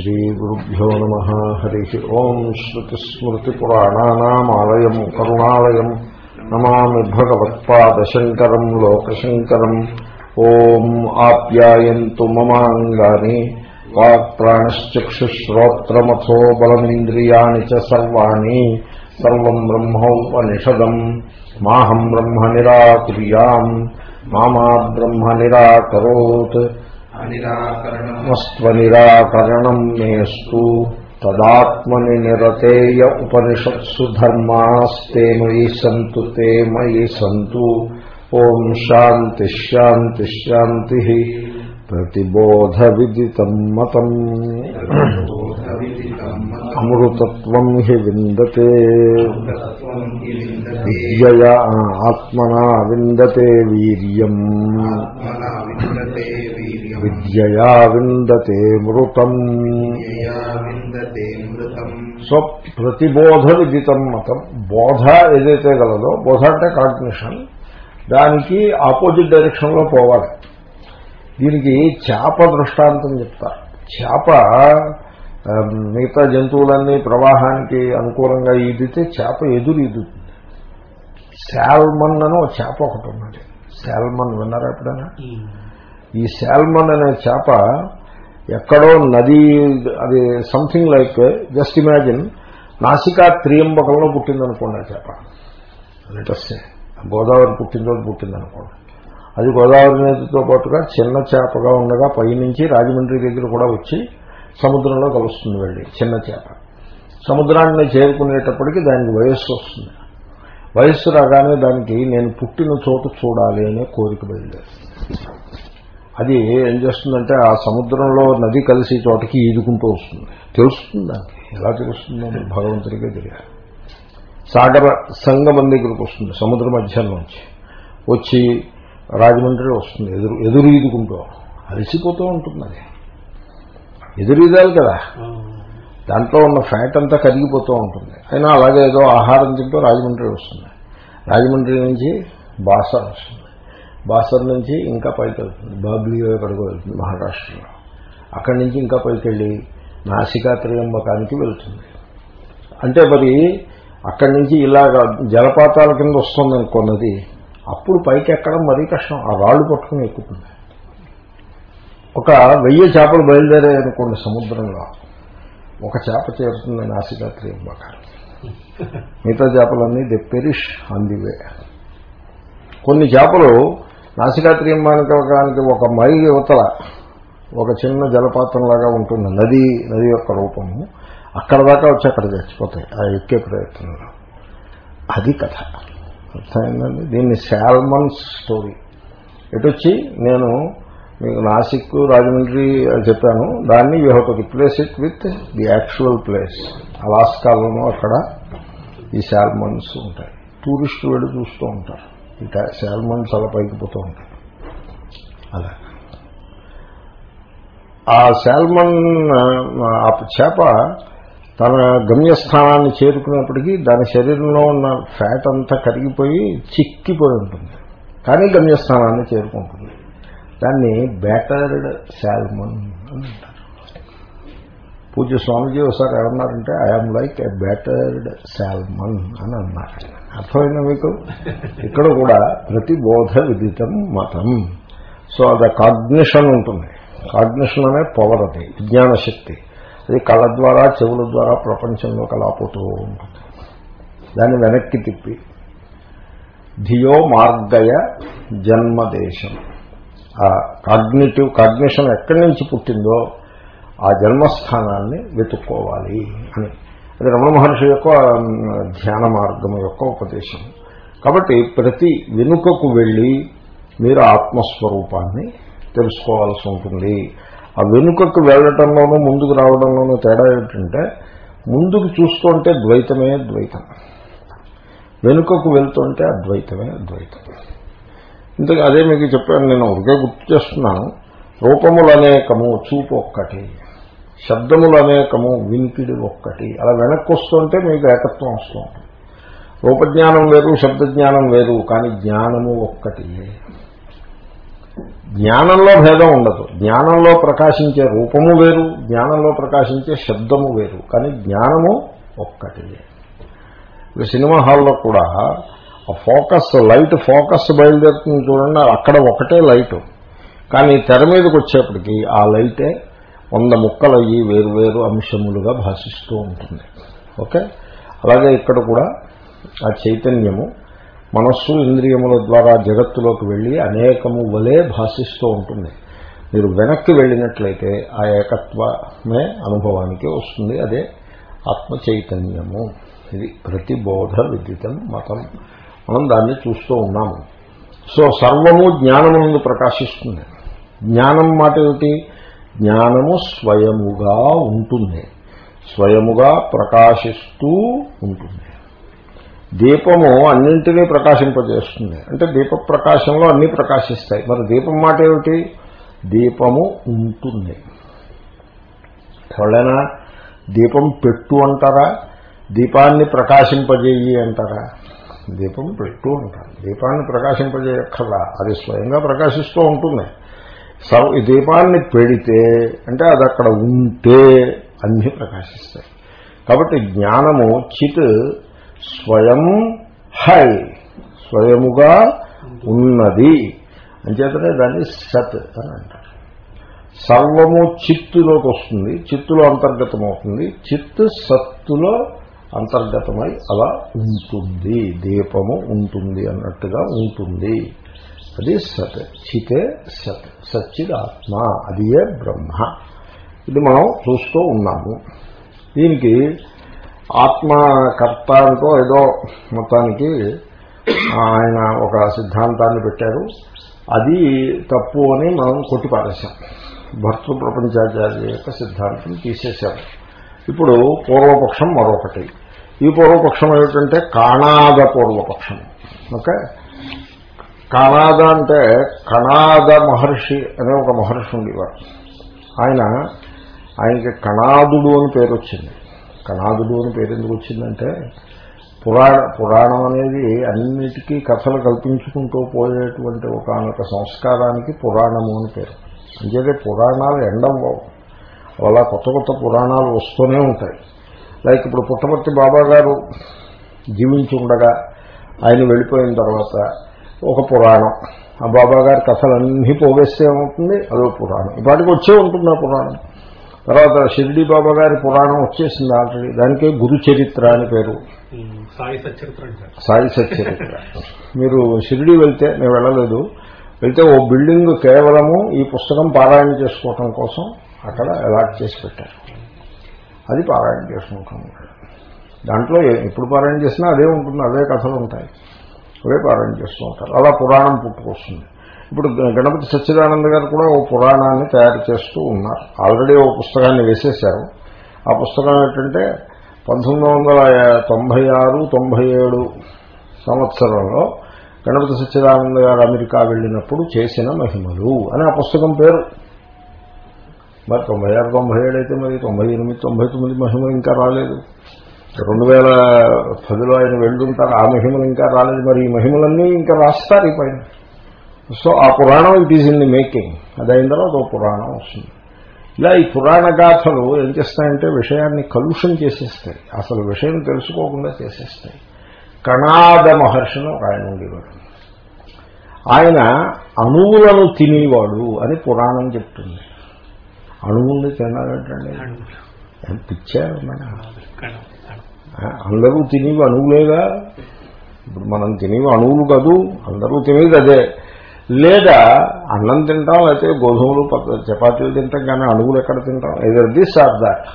శ్రీగురుభ్యో నమ. హరి ఓం శృతిస్మృతిపురాణానామాలయం కరుణాలయం. నమామి భగవత్పాదశంకరం లోకశంకరం. ఓం ఆప్యాయంతు మమాంగాని వాక్ణశ్చక్షుశ్రోత్రమథో బలమింద్రియాణి సర్వాణి. సర్వం బ్రహ్మోపనిషదం. మాహం బ్రహ్మ నిరాకుర్యాం మామా బ్రహ్మ నిరాకరోత్ వస్త్వనిరాకరణం మేస్తు తదాత్మని నిరతేయ ఉపనిషత్సు ధర్మాస్తే మయి సంతు తే మయి సంతు. ఓం శాంతి శాంతి శాంతి. ప్రతిబోధ విదితం మతం. అమృతత్వం హి విందతే విద్యయా ఆత్మనా విందతే వీర్యం విద్యయా విందతే మృతం సో ప్రతిబోధ విదితం మతం బోధ ఏదైతే గలదో బోధ అంటే కాగ్నిషన్ దానికి ఆపోజిట్ డైరెక్షన్లో పోవాలి। దీనికి చేప దృష్టాంతం చెప్తారు। చేప మిగతా జంతువులన్నీ ప్రవాహానికి అనుకూలంగా ఈదితే చేప ఎదురు ఈదుతుంది శాల్మన్ అని ఒక చేప ఒకటి ఉన్నది. శాల్మన్ విన్నారా ఎప్పుడైనా? ఈ శాల్మన్ అనే చేప ఎక్కడో నది అది సంథింగ్ లైక్ జస్ట్ ఇమాజిన్ నాసికా త్రియంబకంలో పుట్టిందనుకోండి ఆ చేప. లెటస్సే గోదావరి పుట్టిందో పుట్టిందనుకోండి. అది గోదావరి నదితో పాటుగా చిన్న చేపగా ఉండగా పైనుంచి రాజమండ్రి దగ్గర కూడా వచ్చి సముద్రంలో కలుస్తుంది వెళ్ళి చిన్న చేప. సముద్రాన్ని చేరుకునేటప్పటికి దానికి వయస్సు వస్తుంది. వయస్సు రాగానే దానికి నేను పుట్టిన చోటు చూడాలి అనే కోరిక బయలుదేరు అది ఏం చేస్తుందంటే ఆ సముద్రంలో నది కలిసి చోటకి ఈదుకుంటూ వస్తుంది. తెలుస్తుంది దానికి. ఎలా తెలుస్తుందని భగవంతుడికే తెలియాలి. సాగర సంగమం దగ్గరికి వస్తుంది సముద్ర మధ్యంలోంచి వచ్చి రాజమండ్రి వస్తుంది ఎదురు ఎదురు ఈదుకుంటూ. అలసిపోతూ ఉంటుంది అది. ఎదురీదాలి కదా. దాంట్లో ఉన్న ఫ్యాట్ అంతా కరిగిపోతూ ఉంటుంది. అయినా అలాగే ఏదో ఆహారం తింటూ రాజమండ్రి వస్తుంది. రాజమండ్రి నుంచి బాసర్ వస్తుంది. బాసర్ నుంచి ఇంకా పైకి వెళ్తుంది. బాబ్లీ ఎక్కడికి వెళ్తుంది మహారాష్ట్రలో. అక్కడి నుంచి ఇంకా పైకి వెళ్ళి నాసికా త్రియంబకానికి వెళ్తుంది. అంటే మరి అక్కడి నుంచి ఇలాగ జలపాతాల కింద వస్తుంది అనుకున్నది అప్పుడు పైకి ఎక్కడం మరీ కష్టం. ఆ రాళ్ళు పట్టుకుని ఎక్కుతుంది. ఒక వెయ్యి చేపలు బయలుదేరాయి అనుకోండి సముద్రంలో. ఒక చేప చేరుతుంది నాసికా త్రియంబకానికి మిగతా చేపలన్నీ the perish on the way. కొన్ని చేపలు నాసికా త్రియంబానికి ఒక మై యువతల ఒక చిన్న జలపాతంలాగా ఉంటుంది. నది నది యొక్క రూపము. అక్కడ దాకా వచ్చి అక్కడ చచ్చిపోతాయి. ఆ ఎక్కే ప్రయత్నంలో. అది కథ. అర్థమైందండి? దీన్ని శాల్మన్ స్టోరీ. ఎటొచ్చి నేను మీకు నాసిక్ రాజమండ్రి చెప్పాను. దాన్ని you have to replace it with the actual place అలాస్కాలోనూ అక్కడ ఈ శాల్మన్స్ ఉంటాయి. టూరిస్టులు వెళ్ళి చూస్తూ ఉంటారు. ఈ శాల్మన్స్ అలా పైకి పోతూ ఉంటాయి. అలా. ఆ శాల్మన్ ఆ చేప తన గమ్యస్థానాన్ని చేరుకున్నప్పటికీ దాని శరీరంలో ఉన్న ఫ్యాట్ అంతా కరిగిపోయి చిక్కిపోయి ఉంటుంది. కానీ గమ్యస్థానాన్ని చేరుకుంటుంది. దాన్ని బ్యాటర్డ్ శాల్మన్ అని అంటారు. పూజ్య స్వామిజీ ఒకసారి ఏమన్నారంటే I'm like a battered salmon అని అన్నారు. అర్థమైన మీకు? ఇక్కడ కూడా ప్రతి బోధ విదితం మతం. సో అది కాగ్నిషన్ ఉంటుంది. కాగ్నిషన్ అనే పవర్ అది విజ్ఞాన శక్తి అది కళ్ళ ద్వారా చెవుల ద్వారా ప్రపంచంలో కలాపోతూ ఉంటుంది. దాన్ని వెనక్కి తిప్పి ధియో మార్గయ జన్మదేశం ఆ కాగ్నిటివ్ కాగ్నిషన్ ఎక్కడి నుంచి పుట్టిందో ఆ జన్మస్థానాన్ని వెతుక్కోవాలి అని. అది రమణ మహర్షి యొక్క ధ్యాన మార్గం యొక్క ఉపదేశం. కాబట్టి ప్రతి వెనుకకు వెళ్ళి మీరు ఆత్మస్వరూపాన్ని తెలుసుకోవాల్సి ఉంటుంది. ఆ వెనుకకు వెళ్ళటంలోనూ ముందుకు రావడంలోనూ తేడా ఏంటంటే ముందుకు చూస్తుంటే ద్వైతమే ద్వైతం. వెనుకకు వెళ్తుంటే అద్వైతమే అద్వైతం. ఇంతకు అదే మీకు చెప్పాను నేను ఉరికే గుర్తు చేస్తున్నాను. రూపములనేకము చూపు ఒక్కటి శబ్దములనేకము వినిపిడి ఒక్కటి. అలా వెనక్కి వస్తుంటే మీకు ఏకత్వం వస్తూ ఉంటుంది రూపజ్ఞానం వేరు శబ్దజ్ఞానం వేరు కానీ జ్ఞానము ఒక్కటి. జ్ఞానంలో భేదం ఉండదు. జ్ఞానంలో ప్రకాశించే రూపము వేరు జ్ఞానంలో ప్రకాశించే శబ్దము వేరు కానీ జ్ఞానము ఒక్కటి. సినిమా హాల్లో కూడా ఆ ఫోకస్ లైట్ ఫోకస్ బయలుదేరుతుంది చూడండి అక్కడ ఒకటే లైటు. కానీ తెర మీదకి వచ్చేప్పటికీ ఆ లైటే వంద ముక్కలయ్యి వేరు వేరు అంశములుగా భాషిస్తూ ఉంటుంది. ఓకే? అలాగే ఇక్కడ కూడా ఆ చైతన్యము మనస్సు ఇంద్రియముల ద్వారా జగత్తులోకి వెళ్ళి అనేకము వలే భాషిస్తూ ఉంటుంది. మీరు వెనక్కి వెళ్ళినట్లయితే ఆ ఏకత్వమే అనుభవానికి వస్తుంది. అదే ఆత్మ చైతన్యము ఇది ప్రతిబోధ విదితం మతం. మనం దాన్ని చూస్తూ ఉన్నాము సో సర్వము జ్ఞానము ప్రకాశిస్తుంది. జ్ఞానం మాట ఏమిటి? జ్ఞానము స్వయముగా ఉంటుంది. స్వయముగా ప్రకాశిస్తూ ఉంటుంది. దీపము అన్నింటినీ ప్రకాశింపజేస్తుంది. అంటే దీప ప్రకాశంలో అన్నీ ప్రకాశిస్తాయి. మరి దీపం మాట ఏమిటి? దీపము ఉంటుంది. ఎవరైనా దీపం పెట్టు అంటారా? దీపాన్ని ప్రకాశింపజేయి అంటారా? దీపం పెట్టు అంటారు దీపాన్ని ప్రకాశింపజేయక్కర్లా. అది స్వయంగా ప్రకాశిస్తూ ఉంటుంది. ఈ దీపాన్ని పెడితే అంటే అది అక్కడ ఉంటే అన్ని ప్రకాశిస్తాయి. కాబట్టి జ్ఞానము చిత్ స్వయం హై స్వయముగా ఉన్నది. అంచేతనే దాన్ని సత్ అని అంటారు. సర్వము చిత్తులోకి వస్తుంది చిత్తులో అంతర్గతమవుతుంది చిత్ సత్తులో అంతర్గతమై అలా ఉంటుంది. దీపము ఉంటుంది అన్నట్టుగా ఉంటుంది. అది సత్. చితే సత్. సచ్చిదాత్మ. అదియే బ్రహ్మ. ఇది మనం చూస్తూ ఉన్నాము. దీనికి ఆత్మకర్త అంటూ ఏదో మొత్తానికి ఆయన ఒక సిద్ధాంతాన్ని పెట్టారు. అది తప్పు అని మనం కొట్టిపారేశాం. భర్తృ ప్రపంచాచార్య యొక్క సిద్ధాంతం తీసేశారు. ఇప్పుడు పూర్వపక్షం మరొకటి. ఈ పూర్వపక్షం ఏమిటంటే కాణాద పూర్వపక్షం ఓకే? కాణాద అంటే కణాద మహర్షి అనే ఒక మహర్షి ఉండేవారు. ఆయన ఆయనకి కణాదుడు అని పేరు వచ్చింది కణాదుడు అని పేరు ఎందుకు వచ్చిందంటే పురాణ పురాణం అనేది అన్నిటికీ కథలు కల్పించుకుంటూ పోయేటువంటి ఒకనొక సంస్కారానికి పురాణము అని పేరు. అంచేతే పురాణాలు ఎండవు అలా కొత్త కొత్త పురాణాలు వస్తూనే ఉంటాయి. లైక్ ఇప్పుడు పుట్టపర్తి బాబా గారు జీవించి ఉండగా ఆయన వెళ్ళిపోయిన తర్వాత ఒక పురాణం. ఆ బాబా గారి కథలన్నీ పోగేస్తే ఏమవుతుంది? అదో పురాణం. ఇప్పటికి వచ్చే ఉంటుంది ఆ పురాణం. తర్వాత షిరిడి బాబా గారి పురాణం వచ్చేసింది ఆల్రెడీ. దానికే గురు చరిత్ర అని పేరు. సాయి సచరిత్ర సాయి సచరిత్ర మీరు షిరిడి వెళ్తే నేను వెళ్ళలేదు. వెళ్తే ఓ బిల్డింగ్ కేవలము ఈ పుస్తకం పారాయణ చేసుకోవటం కోసం అక్కడ అలాట్ చేసి పెట్టారు. అది పారాయణ చేసుకుంటాం దాంట్లో ఎప్పుడు పారాయణ చేసినా అదే ఉంటుంది అదే కథలు ఉంటాయి. అవే పారాయణ చేస్తూ ఉంటారు. అలా పురాణం పుట్టుకొస్తుంది. ఇప్పుడు గణపతి సచ్చిదానంద గారు కూడా ఓ పురాణాన్ని తయారు చేస్తూ ఉన్నారు. ఆల్రెడీ ఓ పుస్తకాన్ని వేసేశారు. ఆ పుస్తకం ఏంటంటే పంతొమ్మిది వందల తొంభై ఆరు తొంభై ఏడు సంవత్సరంలో గణపతి సచ్చిదానంద గారు అమెరికా వెళ్ళినప్పుడు చేసిన మహిమలు అని ఆ పుస్తకం పేరు. మరి తొంభై ఆరు తొంభై ఏడు అయితే మరి తొంభై ఎనిమిది తొంభై తొమ్మిది మహిమలు ఇంకా రాలేదు. రెండు వేల పదిలో ఆయన వెళ్తుంటారు ఆ మహిమలు ఇంకా రాలేదు. మరి ఈ మహిమలన్నీ ఇంకా రాస్తారు ఈ పైన. సో ఆ పురాణం it is in the making అది అయిన తర్వాత ఒక పురాణం వస్తుంది. ఇలా ఈ పురాణ గాథలు ఏం చేస్తాయంటే విషయాన్ని కలుషం చేసేస్తాయి. అసలు విషయం తెలుసుకోకుండా చేసేస్తాయి. కణాద మహర్షిని ఒక ఆయన ఉండేవాడు. ఆయన అణువులను తినేవాడు అని పురాణం చెప్తుంది. అణువుల్ని తినాలంటండి. పిచ్చారు అందరూ తినేవి అణువులేగా? ఇప్పుడు మనం తినేవి అణువులు కాదు అందరూ తినేది అదే. లేదా అన్నం తింటాం లేకపోతే గోధుమలు చపాతీలు తింటాం కానీ అణువులు ఎక్కడ తింటాం? ఏదో దిస్ ఆర్ దాట్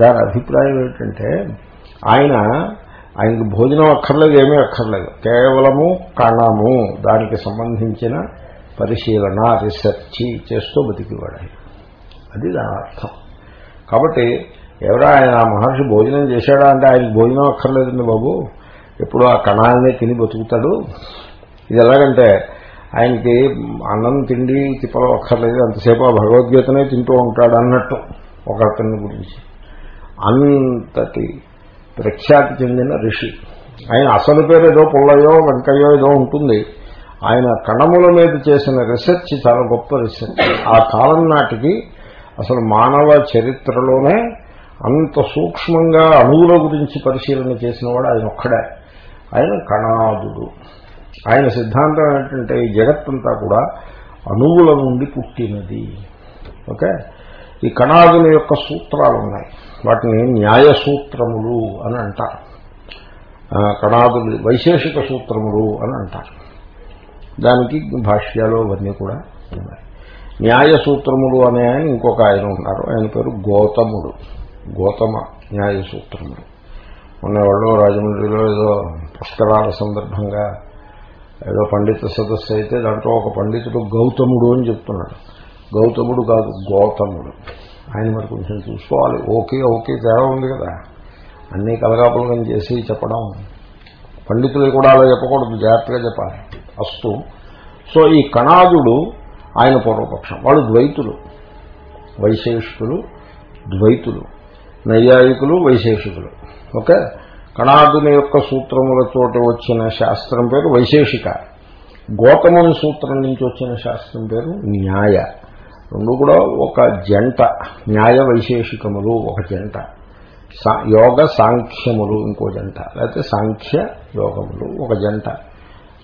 దాని అభిప్రాయం ఏంటంటే ఆయన ఆయనకు భోజనం అక్కర్లేదు ఏమీ అక్కర్లేదు. కేవలము కణము దానికి సంబంధించిన పరిశీలన రీసెర్చ్ చేస్తూ బతికివాడు ఆయన. అది దాని అర్థం. కాబట్టి ఎవరా ఆయన ఆ మహర్షి భోజనం చేశాడా అంటే ఆయనకు భోజనం అక్కర్లేదండి బాబు. ఎప్పుడు ఆ కణాలనే తిని బతుకుతాడు. ఇది ఎలాగంటే ఆయనకి అన్నం తిండి తిప్పలు అక్కర్లేదు. అంతసేపు ఆ భగవద్గీతనే తింటూ ఉంటాడు అన్నట్టు ఒక అతని గురించి. అంతటి ప్రఖ్యాతి చెందిన ఋషి. ఆయన అసలు పేరు ఏదో పుల్లయో వెంకయ్యో ఏదో ఉంటుంది. ఆయన కణముల మీద చేసిన రీసెర్చ్ చాలా గొప్ప రీసెర్చ్ ఆ కాలం నాటికి అసలు మానవ చరిత్రలోనే అంత సూక్ష్మంగా అణువుల గురించి పరిశీలన చేసిన వాడు ఆయన ఒక్కడే. ఆయన కణాదుడు. ఆయన సిద్ధాంతం ఏంటంటే ఈ జగత్తంతా కూడా అణువుల నుండి పుట్టినది. ఓకే? ఈ కణాదుల యొక్క సూత్రాలు ఉన్నాయి. వాటిని న్యాయ సూత్రములు అని అంటారు. కణాదులు వైశేషిక సూత్రములు అని అంటారు. దానికి భాష్యాలు అవన్నీ కూడా ఉన్నాయి. న్యాయ సూత్రములు అనే ఆయన ఇంకొక ఆయన ఉన్నారు. ఆయన పేరు గౌతముడు. గౌతమ న్యాయ సూత్రములు మొన్న రాజమండ్రిలో ఏదో పుష్కరాల సందర్భంగా ఏదో పండిత సదస్సు అయితే దాంట్లో ఒక పండితుడు గౌతముడు అని చెప్తున్నాడు. గౌతముడు కాదు గౌతముడు. ఆయన మరి కొంచెం చూసుకోవాలి. ఓకే ఓకే తేడా ఉంది కదా. అన్నీ కలగాపులకం చేసి చెప్పడం. పండితులు కూడా అలా చెప్పకూడదు జాగ్రత్తగా చెప్పాలి. అస్తు. సో ఈ కణాదుడు ఆయన పూర్వపక్షం. వాళ్ళు ద్వైతులు. వైశేషికులు ద్వైతులు. నైయాయికులు వైశేషికులు. ఓకే? కణాదుని యొక్క సూత్రములతోటి వచ్చిన శాస్త్రం పేరు వైశేషిక. గోతముని సూత్రం నుంచి వచ్చిన శాస్త్రం పేరు న్యాయ. రెండు కూడా ఒక జంట. న్యాయ వైశేషికములు ఒక జంట. సా- యోగ సాంఖ్యములు ఇంకో జంట. లేకపోతే సాంఖ్య యోగములు ఒక జంట.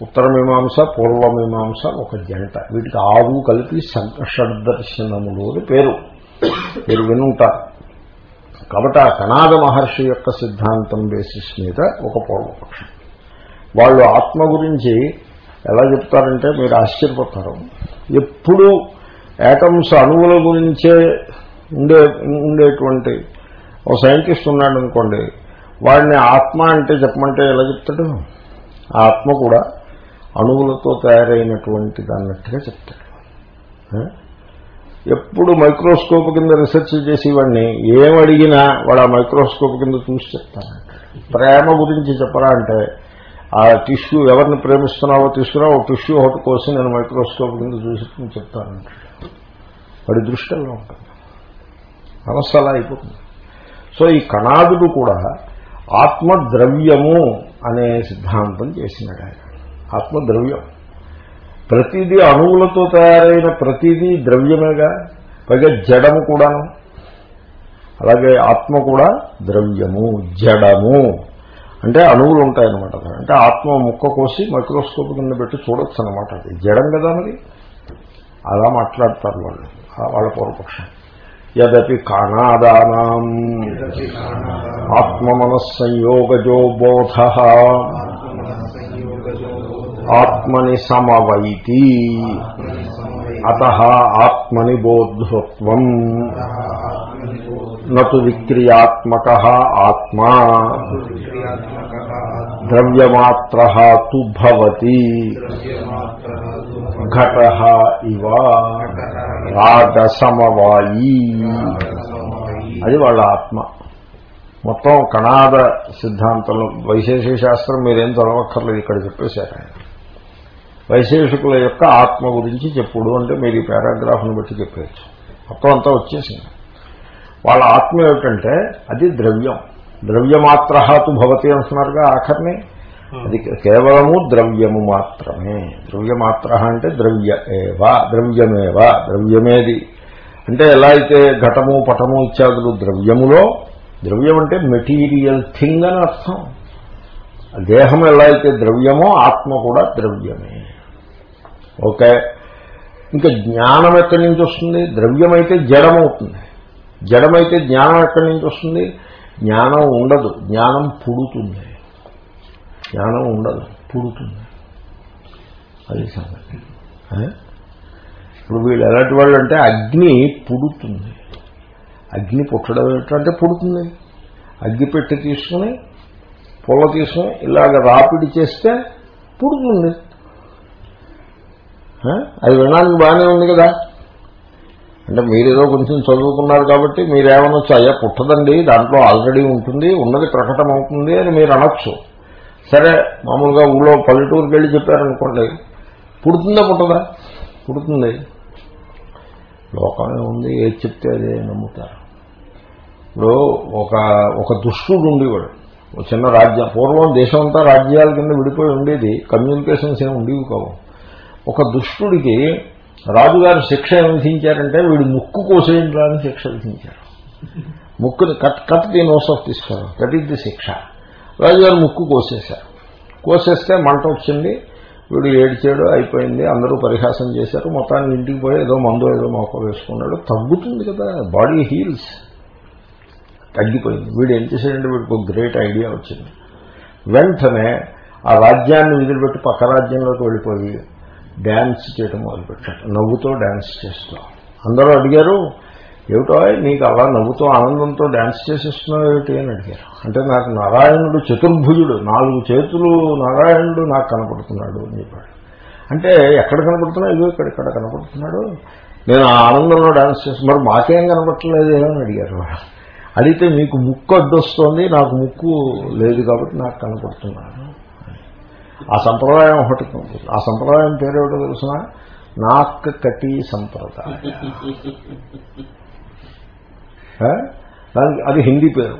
ఉత్తరమీమాంస పూర్వమీమాంస ఒక జంట. వీటికి ఆవు కలిపి షడ్దర్శనములు అని పేరు. మీరు వినుంటారు. కాబట్టి ఆ కనాద మహర్షి యొక్క సిద్ధాంతం బేసిస్ మీద ఒక పూర్వపక్షం. వాళ్ళు ఆత్మ గురించి ఎలా చెప్తారంటే మీరు ఆశ్చర్యపోతారు ఎప్పుడు యాటమ్స్ అణువుల గురించే ఉండే ఉండేటువంటి ఒక సైంటిస్ట్ ఉన్నాడు అనుకోండి వాడిని ఆత్మ అంటే చెప్పమంటే ఎలా చెప్తాడు? ఆ ఆత్మ కూడా అణువులతో తయారైనటువంటి దాన్నట్టుగా చెప్తాడు. ఎప్పుడు మైక్రోస్కోప్ కింద రీసెర్చ్ చేసేవాడిని ఏమడిగినా వాడు ఆ మైక్రోస్కోప్ కింద చూసి చెప్తానంట ప్రేమ గురించి చెప్పరా అంటే ఆ టిష్యూ ఎవరిని ప్రేమిస్తున్నావో తీసుకురా ఒక టిష్యూ ఒకటి కోసి నేను మైక్రోస్కోప్ కింద చూసి చెప్తానంట వాడి దృష్టిలో ఉంటుంది. మనస్సు అలా అయిపోతుంది. సో ఈ కణాదుడు కూడా ఆత్మద్రవ్యము అనే సిద్ధాంతం చేసినాడు ఆయన ఆత్మద్రవ్యం. ప్రతిదీ అణువులతో తయారైన ప్రతిదీ ద్రవ్యమేగా. పైగా జడము కూడాను. అలాగే ఆత్మ కూడా ద్రవ్యము జడము. అంటే అణువులు ఉంటాయన్నమాట అంటే ఆత్మ ముక్క కోసి మైక్రోస్కోప్ కింద పెట్టి చూడొచ్చు అనమాట అది. జడం కదా మరి? అలా మాట్లాడతారు వాళ్ళు. వాళ్ళ పూర్వపక్షం. యదపి కానాదానాం ఆత్మమనస్సంయోగజో బోధ ఆత్మని సమవైతి. అత ఆత్మని బోధృత్వం నటు విక్రియాత్మక ఆత్మా. ద్రవ్యమాత్ర భవతి. ఘట ఇవ. రాగసమవాయి. అది వాళ్ళ ఆత్మ. మొత్తం కణాద సిద్ధాంతంలో వైశేషిక శాస్త్రం మీరేం చదవక్కర్లేదు ఇక్కడ చెప్పేశారు ఆయన. వైశేషికుల యొక్క ఆత్మ గురించి చెప్పుడు అంటే మీరు ఈ పారాగ్రాఫ్ను బట్టి చెప్పేయచ్చు. మొత్తం అంతా వచ్చేసింది. వాళ్ళ ఆత్మ ఏమిటంటే అది ద్రవ్యం. ద్రవ్యమాత్రహాతు భవతి అంటున్నారుగా ఆఖరిని. అది కేవలము ద్రవ్యము మాత్రమే. ద్రవ్యమాత్ర అంటే ద్రవ్య ఏవా ద్రవ్యమేవా ద్రవ్యమేది. అంటే ఎలా అయితే ఘటము పటము ఇత్యాదులు ద్రవ్యములో ద్రవ్యం అంటే మెటీరియల్ థింగ్ అని అర్థం. దేహం ఎలా అయితే ద్రవ్యమో ఆత్మ కూడా ద్రవ్యమే. ఓకే. ఇంకా జ్ఞానం ఎక్కడి నుంచి వస్తుంది? ద్రవ్యమైతే జడమవుతుంది. జడమైతే జ్ఞానం ఎక్కడి నుంచి వస్తుంది? జ్ఞానం ఉండదు. జ్ఞానం పుడుతుంది. జ్ఞానం ఉండదు. పుడుతుంది. అది సంగతి. ఇప్పుడు వీళ్ళు ఎలాంటి వాళ్ళు అంటే అగ్ని పుడుతుంది. అగ్ని పుట్టడం ఏంటంటే పుడుతుంది. అగ్గి పెట్టి తీసుకుని పొల తీసుకుని ఇలాగ రాపిడి చేస్తే పుడుతుంది. అది వినడానికి బాగానే ఉంది కదా. అంటే మీరేదో కొంచెం చదువుకున్నారు కాబట్టి మీరేమనొచ్చు అయ్యా పుట్టదండి దాంట్లో ఆల్రెడీ ఉంటుంది ఉన్నది ప్రకటన అవుతుంది అని మీరు అనొచ్చు. సరే మామూలుగా ఊళ్ళో పల్లెటూరుకి వెళ్ళి చెప్పారనుకోండి పుడుతుందా పుట్టదా? పుడుతుంది. లోకమే ఉంది ఏది చెప్తే అదే నమ్ముతారు. ఇప్పుడు ఒక ఒక దుష్టుడు ఉండేవాడు ఒక చిన్న రాజ్యం పూర్వం దేశం అంతా రాజ్యాల కింద విడిపోయి ఉండేది కమ్యూనికేషన్స్ ఏమి ఉండేవి కావు. ఒక దుష్టుడికి రాజుగారు శిక్ష ఏమి విధించారంటే వీడు ముక్కు కోసేయండి అని శిక్ష విధించారు. ముక్కుని cut cut the nose off తీసుకోరు కట్ ఇది శిక్ష. రాజుగారు ముక్కు కోసేశారు. కోసేస్తే మంట వచ్చింది వీడు ఏడిచాడు అయిపోయింది అందరూ పరిహాసం చేశారు మొత్తాన్ని ఇంటికి పోయి ఏదో మందు ఏదో మొక్క వేసుకున్నాడు. తగ్గుతుంది కదా బాడీ హీల్స్. తగ్గిపోయింది. వీడు ఏం చేశాడంటే వీడికి ఒక గ్రేట్ ఐడియా వచ్చింది. వెంటనే ఆ రాజ్యాన్ని వదిలిపెట్టి పక్క రాజ్యంలోకి వెళ్ళిపోయి డ్యాన్స్ చేయడం మొదలుపెట్టాడు. నవ్వుతో డ్యాన్స్ చేస్తున్నాం అందరూ అడిగారు ఏమిటో నీకు అలా నవ్వుతో ఆనందంతో డ్యాన్స్ చేసేస్తున్నావు ఏమిటి? అని అడిగారు. అంటే నాకు నారాయణుడు చతుర్భుజుడు నాలుగు చేతులు నారాయణుడు నాకు కనపడుతున్నాడు అని చెప్పాడు. అంటే ఎక్కడ కనపడుతున్నా ఇదో ఇక్కడ ఇక్కడ కనపడుతున్నాడు. నేను ఆ ఆనందంలో డ్యాన్స్ చేసి మరి మాకేం కనపడట్లేదు అని అడిగారు అడిగితే మీకు ముక్కు అడ్డొస్తోంది నాకు ముక్కు లేదు కాబట్టి నాకు కనపడుతున్నాను. ఆ సంప్రదాయం ఒకటి ఉంటుంది. ఆ సంప్రదాయం పేరేమిటో తెలుసిన? నాక్ కటి సంప్రదాయం. దానికి అది హిందీ పేరు.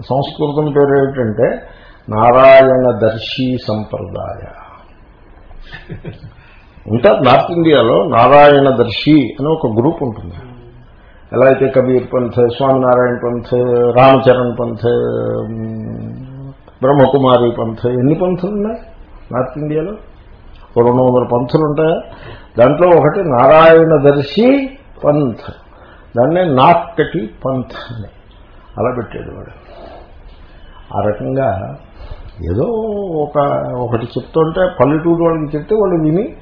సంస్కృతం పేరు ఏమిటంటే నారాయణ దర్శి సంప్రదాయ. ఉంటారు నార్త్ ఇండియాలో నారాయణ దర్శి అని ఒక గ్రూప్ ఉంటుంది. ఎలా అయితే కబీర్ పంథ్ స్వామినారాయణ పంథ్ రామచరణ్ పంథ్ బ్రహ్మకుమారి పంథ్ ఎన్ని పంథులు ఉన్నాయి? నార్త్ ఇండియాలో రెండు వందల పంథులు ఉంటాయా? దాంట్లో ఒకటి నారాయణ దర్శి పంథ్. దాన్నే నాక్కటి పంథ్ అని అలా పెట్టాడు వాడు. ఆ రకంగా ఏదో ఒక ఒకటి చెప్తుంటే పల్లెటూరు వాళ్ళకి చెప్తే వాళ్ళు విని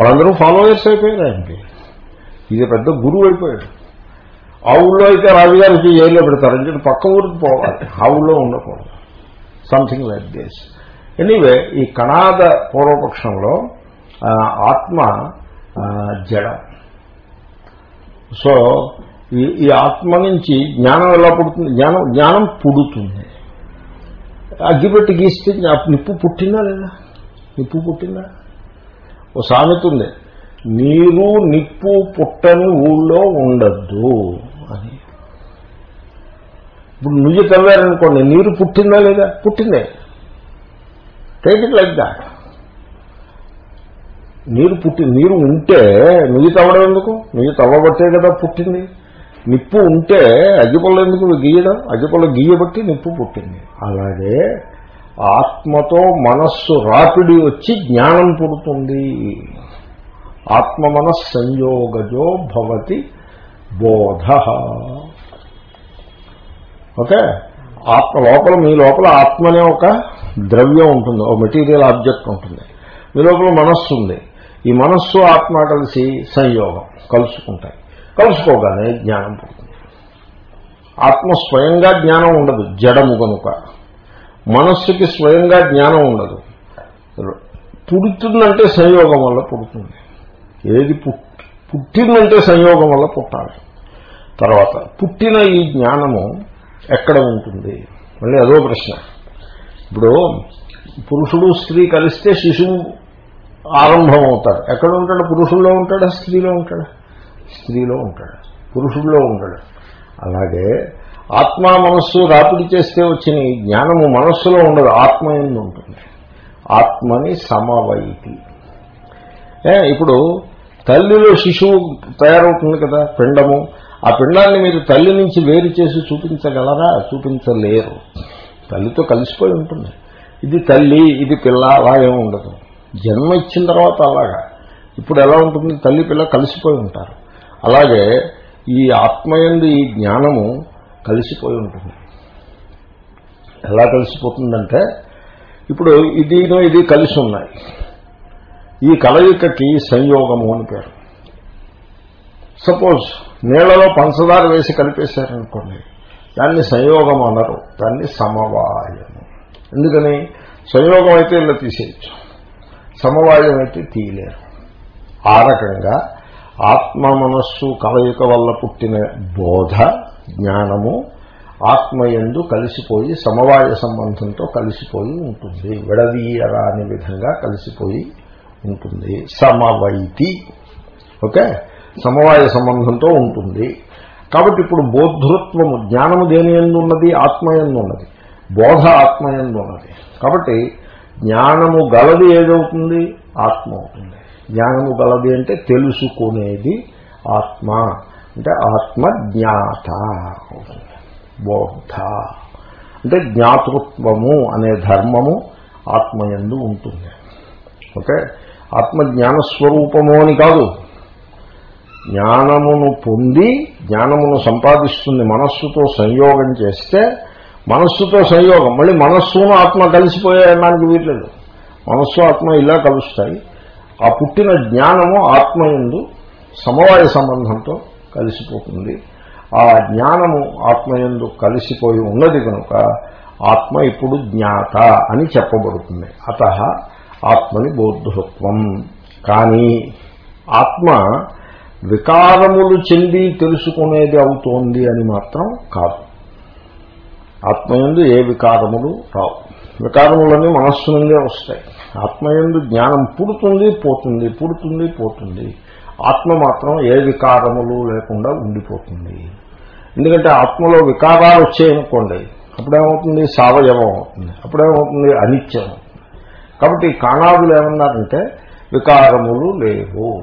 వాళ్ళందరూ ఫాలోవర్స్ అయిపోయారు ఆయనకి. ఇది పెద్ద గురువు అయిపోయాడు. ఆ ఊళ్ళో అయితే రాజుగారికి జైల్లో పెడతారు అంటే పక్క ఊరికి పోవాలి. ఆ ఊళ్ళో ఉండకూడదు. సంథింగ్ లైక్ దిస్ ఎనీవే ఈ కణాద పూర్వపక్షంలో ఆత్మ జడ జడం. సో ఈ ఈ ఆత్మ నుంచి జ్ఞానం ఎలా పుడుతుంది? జ్ఞానం జ్ఞానం పుడుతుంది. అగ్గిపెట్టి గీస్తే నిప్పు పుట్టిందా లేదా? నిప్పు పుట్టిందా? ఓ సామెత ఉంది. నీరు నిప్పు పుట్టని ఊళ్ళో ఉండద్దు అని. ఇప్పుడు నుయ్యి తవ్వారనుకోండి నీరు పుట్టిందా లేదా? పుట్టిందే. టేక్ ఇట్ లైక్ దాట్ నీరు పుట్టి నీరు ఉంటే నుయ్యి తవ్వడం ఎందుకు? నుయ్యి తవ్వబట్టే కదా పుట్టింది. నిప్పు ఉంటే అగ్గిపొల్ల ఎందుకు గీయడం? అగ్గిపొల్ల గీయబట్టి నిప్పు పుట్టింది. అలాగే ఆత్మతో మనస్సు రాపిడి వచ్చి జ్ఞానం పుడుతుంది. ఆత్మ మనస్ సంయోగజో భవతి బోధ. ఓకే? ఆత్మ లోపల మీ లోపల ఆత్మ అనే ఒక ద్రవ్యం ఉంటుంది ఒక మెటీరియల్ ఆబ్జెక్ట్ ఉంటుంది. మీ లోపల మనస్సు ఉంది. ఈ మనస్సు ఆత్మ కలిసి సంయోగం కలుసుకుంటాయి. కలుసుకోగానే జ్ఞానం పుడుతుంది. ఆత్మ స్వయంగా జ్ఞానం ఉండదు జడము కనుక మనస్సుకి స్వయంగా జ్ఞానం ఉండదు. పుడుతుందంటే సంయోగం వల్ల పుడుతుంది. ఏది పుట్టిందంటే సంయోగం వల్ల పుట్టాలి. తర్వాత పుట్టిన ఈ జ్ఞానము ఎక్కడ ఉంటుంది? మళ్ళీ అదో ప్రశ్న. ఇప్పుడు పురుషుడు స్త్రీ కలిస్తే శిశువు ఆరంభం అవుతాడు ఎక్కడ ఉంటాడు? పురుషుల్లో ఉంటాడా? స్త్రీలో ఉంటాడా? స్త్రీలో ఉంటాడు? పురుషుల్లో ఉంటాడు అలాగే ఆత్మ మనస్సు రాపిడి చేస్తే వచ్చిన ఈ జ్ఞానము మనస్సులో ఉండదు ఆత్మ ఎందు ఉంటుంది. ఆత్మని సమవైతి. ఇప్పుడు తల్లిలో శిశువు తయారవుతుంది కదా పిండము. ఆ పిండాన్ని మీరు తల్లి నుంచి వేరు చేసి చూపించగలరా? చూపించలేరు. తల్లితో కలిసిపోయి ఉంటుంది. ఇది తల్లి ఇది పిల్ల అలాగే ఉండదు. జన్మ ఇచ్చిన తర్వాత అలాగా. ఇప్పుడు ఎలా ఉంటుంది? తల్లి పిల్ల కలిసిపోయి ఉంటారు. అలాగే ఈ ఆత్మయందు ఈ జ్ఞానము కలిసిపోయి ఉంటుంది. ఎలా కలిసిపోతుందంటే ఇప్పుడు ఇది ఇది కలిసి ఉన్నాయి. ఈ కలయికకి సంయోగము అని పేరు. సపోజ్ నీళ్ళలో పంచదార వేసి కలిపేశారనుకోండి దాన్ని సంయోగం అనరు దాన్ని సమవాయము. ఎందుకని? సంయోగం అయితే ఇలా తీసేయచ్చు. సమవాయం అయితే తీయలేరు. ఆ రకంగా ఆత్మ మనస్సు కలయిక వల్ల పుట్టిన బోధ జ్ఞానము ఆత్మయందు కలిసిపోయి సమవాయ సంబంధంతో కలిసిపోయి ఉంటుంది. విడదీయరాని విధంగా కలిసిపోయి ఉంటుంది. సమవైతి. ఓకే? సమవాయ సంబంధంతో ఉంటుంది. కాబట్టి ఇప్పుడు బోధృత్వము జ్ఞానము దేని ఎందు ఉన్నది ఆత్మ ఉన్నది బోధ ఆత్మయందు ఉన్నది కాబట్టి జ్ఞానము గలది ఏదవుతుంది? ఆత్మ అవుతుంది. జ్ఞానము గలది అంటే తెలుసుకునేది ఆత్మ. అంటే ఆత్మ జ్ఞాత అవుతుంది. బోధ. అంటే జ్ఞాతృత్వము అనే ధర్మము ఆత్మయందు ఉంటుంది. ఓకే? ఆత్మ జ్ఞానస్వరూపము అని కాదు. జ్ఞానమును పొంది జ్ఞానమును సంపాదిస్తుంది మనస్సుతో సంయోగం చేస్తే మనస్సుతో సంయోగం మళ్ళీ మనస్సును ఆత్మ కలిసిపోయేయడానికి వీర్లేదు మనస్సు ఆత్మ ఇలా కలుస్తాయి. ఆ పుట్టిన జ్ఞానము ఆత్మయందు సమవాయ సంబంధంతో కలిసిపోతుంది. ఆ జ్ఞానము ఆత్మయందు కలిసిపోయి ఉన్నది కనుక ఆత్మ ఇప్పుడు జ్ఞాత అని చెప్పబడుతుంది. అత ఆత్మని బోద్ధత్వం. కానీ ఆత్మ వికారములు చెంది తెలుసుకునేది అవుతోంది అని మాత్రం కాదు. ఆత్మయందు ఏ వికారములు రావు. వికారములన్నీ మనస్సు నుండే వస్తాయి. ఆత్మయందు జ్ఞానం పుడుతుంది పోతుంది పుడుతుంది పోతుంది. ఆత్మ మాత్రం ఏ వికారములు లేకుండా ఉండిపోతుంది. ఎందుకంటే ఆత్మలో వికారాలు వచ్చాయనుకోండి అప్పుడేమవుతుంది? సావయవం అవుతుంది. అప్పుడేమవుతుంది? అనిత్యం కాబట్టి కాణాదులు ఏమన్నారంటే వికారములు లేవు.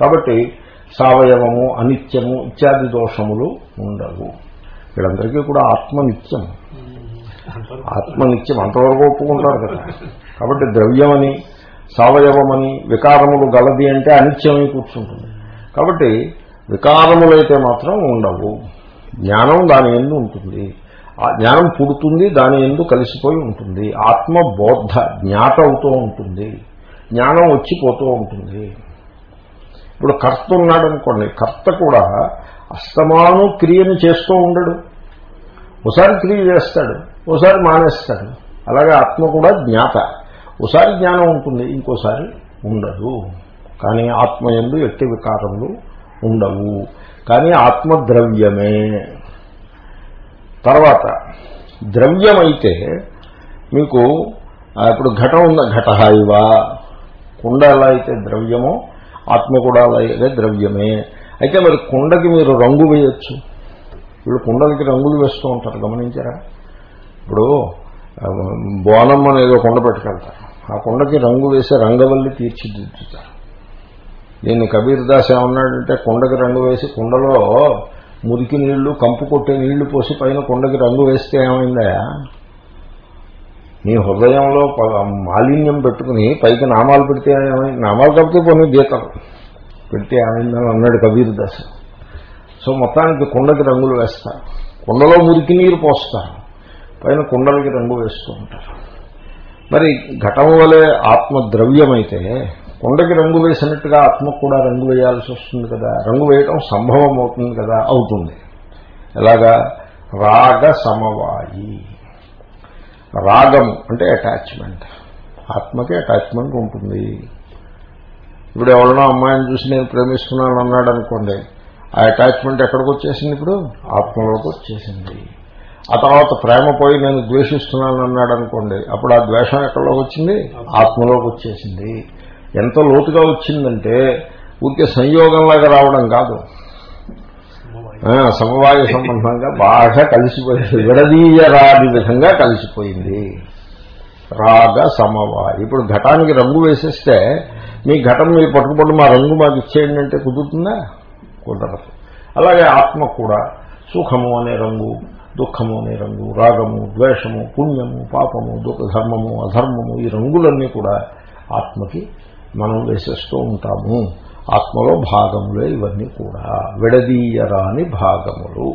కాబట్టి సవయవము అనిత్యము ఇత్యాది దోషములు ఉండవు. వీళ్ళందరికీ కూడా ఆత్మ నిత్యం ఆత్మ నిత్యం అంతవరకు ఒప్పుకుంటారు కదా. కాబట్టి ద్రవ్యమని సవయవమని వికారములు గలది అంటే అనిత్యమై కూర్చుంటుంది. కాబట్టి వికారములైతే మాత్రం ఉండవు. జ్ఞానం దాని ఎందు ఉంటుంది. ఆ జ్ఞానం పుడుతుంది దాని ఎందు కలిసిపోయి ఉంటుంది. ఆత్మ బోద్ధ జ్ఞాత అవుతూ ఉంటుంది. జ్ఞానం వచ్చిపోతూ ఉంటుంది. ఇప్పుడు కర్త ఉన్నాడు అనుకోండి కర్త కూడా అస్తమాను క్రియను చేస్తూ ఉండడు. ఒకసారి క్రియ చేస్తాడు ఒకసారి మానేస్తాడు. అలాగే ఆత్మ కూడా జ్ఞాత. ఒకసారి జ్ఞానం ఉంటుంది ఇంకోసారి ఉండదు. కానీ ఆత్మ ఎందు ఎట్టి వికారములు ఉండవు. కానీ ఆత్మ ద్రవ్యమే. తర్వాత ద్రవ్యమైతే మీకు ఇప్పుడు ఘటం ఉందా ఘట ఇవా. కుండ ఎలా అయితే ద్రవ్యమో ఆత్మ కూడా అలాగే ద్రవ్యమే. అయితే మరి కుండకి మీరు రంగు వేయొచ్చు. వీళ్ళు కుండలకి రంగులు వేస్తూ ఉంటారు గమనించారా? ఇప్పుడు ఆ, బోనం అనేదో కుండ పెట్టుకెళ్తారు. ఆ కుండకి రంగు వేసే రంగవల్లి తీర్చిదిద్దుతారు. దీన్ని కబీర్ దాస్ ఏమన్నాడంటే కుండకి రంగు వేసి కుండలో మురికి నీళ్ళు కంపు కొట్టే నీళ్ళు పోసి పైన కుండకి రంగు వేస్తే ఏమైందా? నీ హృదయంలో ప- మాలిన్యం పెట్టుకుని పైకి నామాలు పెడితే నామాలు కడితే కొన్ని గీతలు పెడితే ఆయన అన్నాడు కబీర్ దాస్. సో మొత్తానికి కుండకి రంగులు వేస్తారు. కుండలో మురికి నీరు పోస్తారు. పైన కుండలకి రంగు వేస్తూ ఉంటారు. మరి ఘటం వలె ఆత్మ ద్రవ్యమైతే కుండకి రంగు వేసినట్టుగా ఆత్మ కూడా రంగు వేయాల్సి వస్తుంది కదా. రంగు వేయటం సంభవం అవుతుంది కదా అవుతుంది. ఎలాగా? రాగ సమవాయి. రాగము అంటే అటాచ్మెంట్. ఆత్మకి అటాచ్మెంట్ ఉంటుంది. ఇప్పుడు ఎవరినో అమ్మాయిని చూసి నేను ప్రేమిస్తున్నాను అన్నాడు అనుకోండి ఆ అటాచ్మెంట్ ఎక్కడికి వచ్చేసింది ఇప్పుడు? ఆత్మలోకి వచ్చేసింది. ఆ తర్వాత ప్రేమ పోయి నేను ద్వేషిస్తున్నాను అన్నాడు అనుకోండి అప్పుడు ఆ ద్వేషం ఎక్కడిలోకి వచ్చింది? ఆత్మలోకి వచ్చేసింది. ఎంత లోతుగా వచ్చిందంటే ఊరికే సంయోగంలాగా రావడం కాదు. సమవాయ సంబంధంగా బాగా కలిసిపోయింది విడదీయరాని విధంగా కలిసిపోయింది. రాగ సమవాయి. ఇప్పుడు ఘటానికి రంగు వేసేస్తే మీ ఘటం మీరు పట్టుకుపట్టు మా రంగు మాకు ఇచ్చేయండి అంటే కుదురుతుందా? కుదరదు. అలాగే ఆత్మ కూడా సుఖము అనే రంగు దుఃఖము అనే రంగు రాగము ద్వేషము పుణ్యము పాపము దుఃఖ ధర్మము అధర్మము ఈ రంగులన్నీ కూడా ఆత్మకి మనం వేసేస్తూ ఉంటాము. ఆత్మలో భాగములే ఇవన్నీ కూడా. విడదీయరాని భాగములు.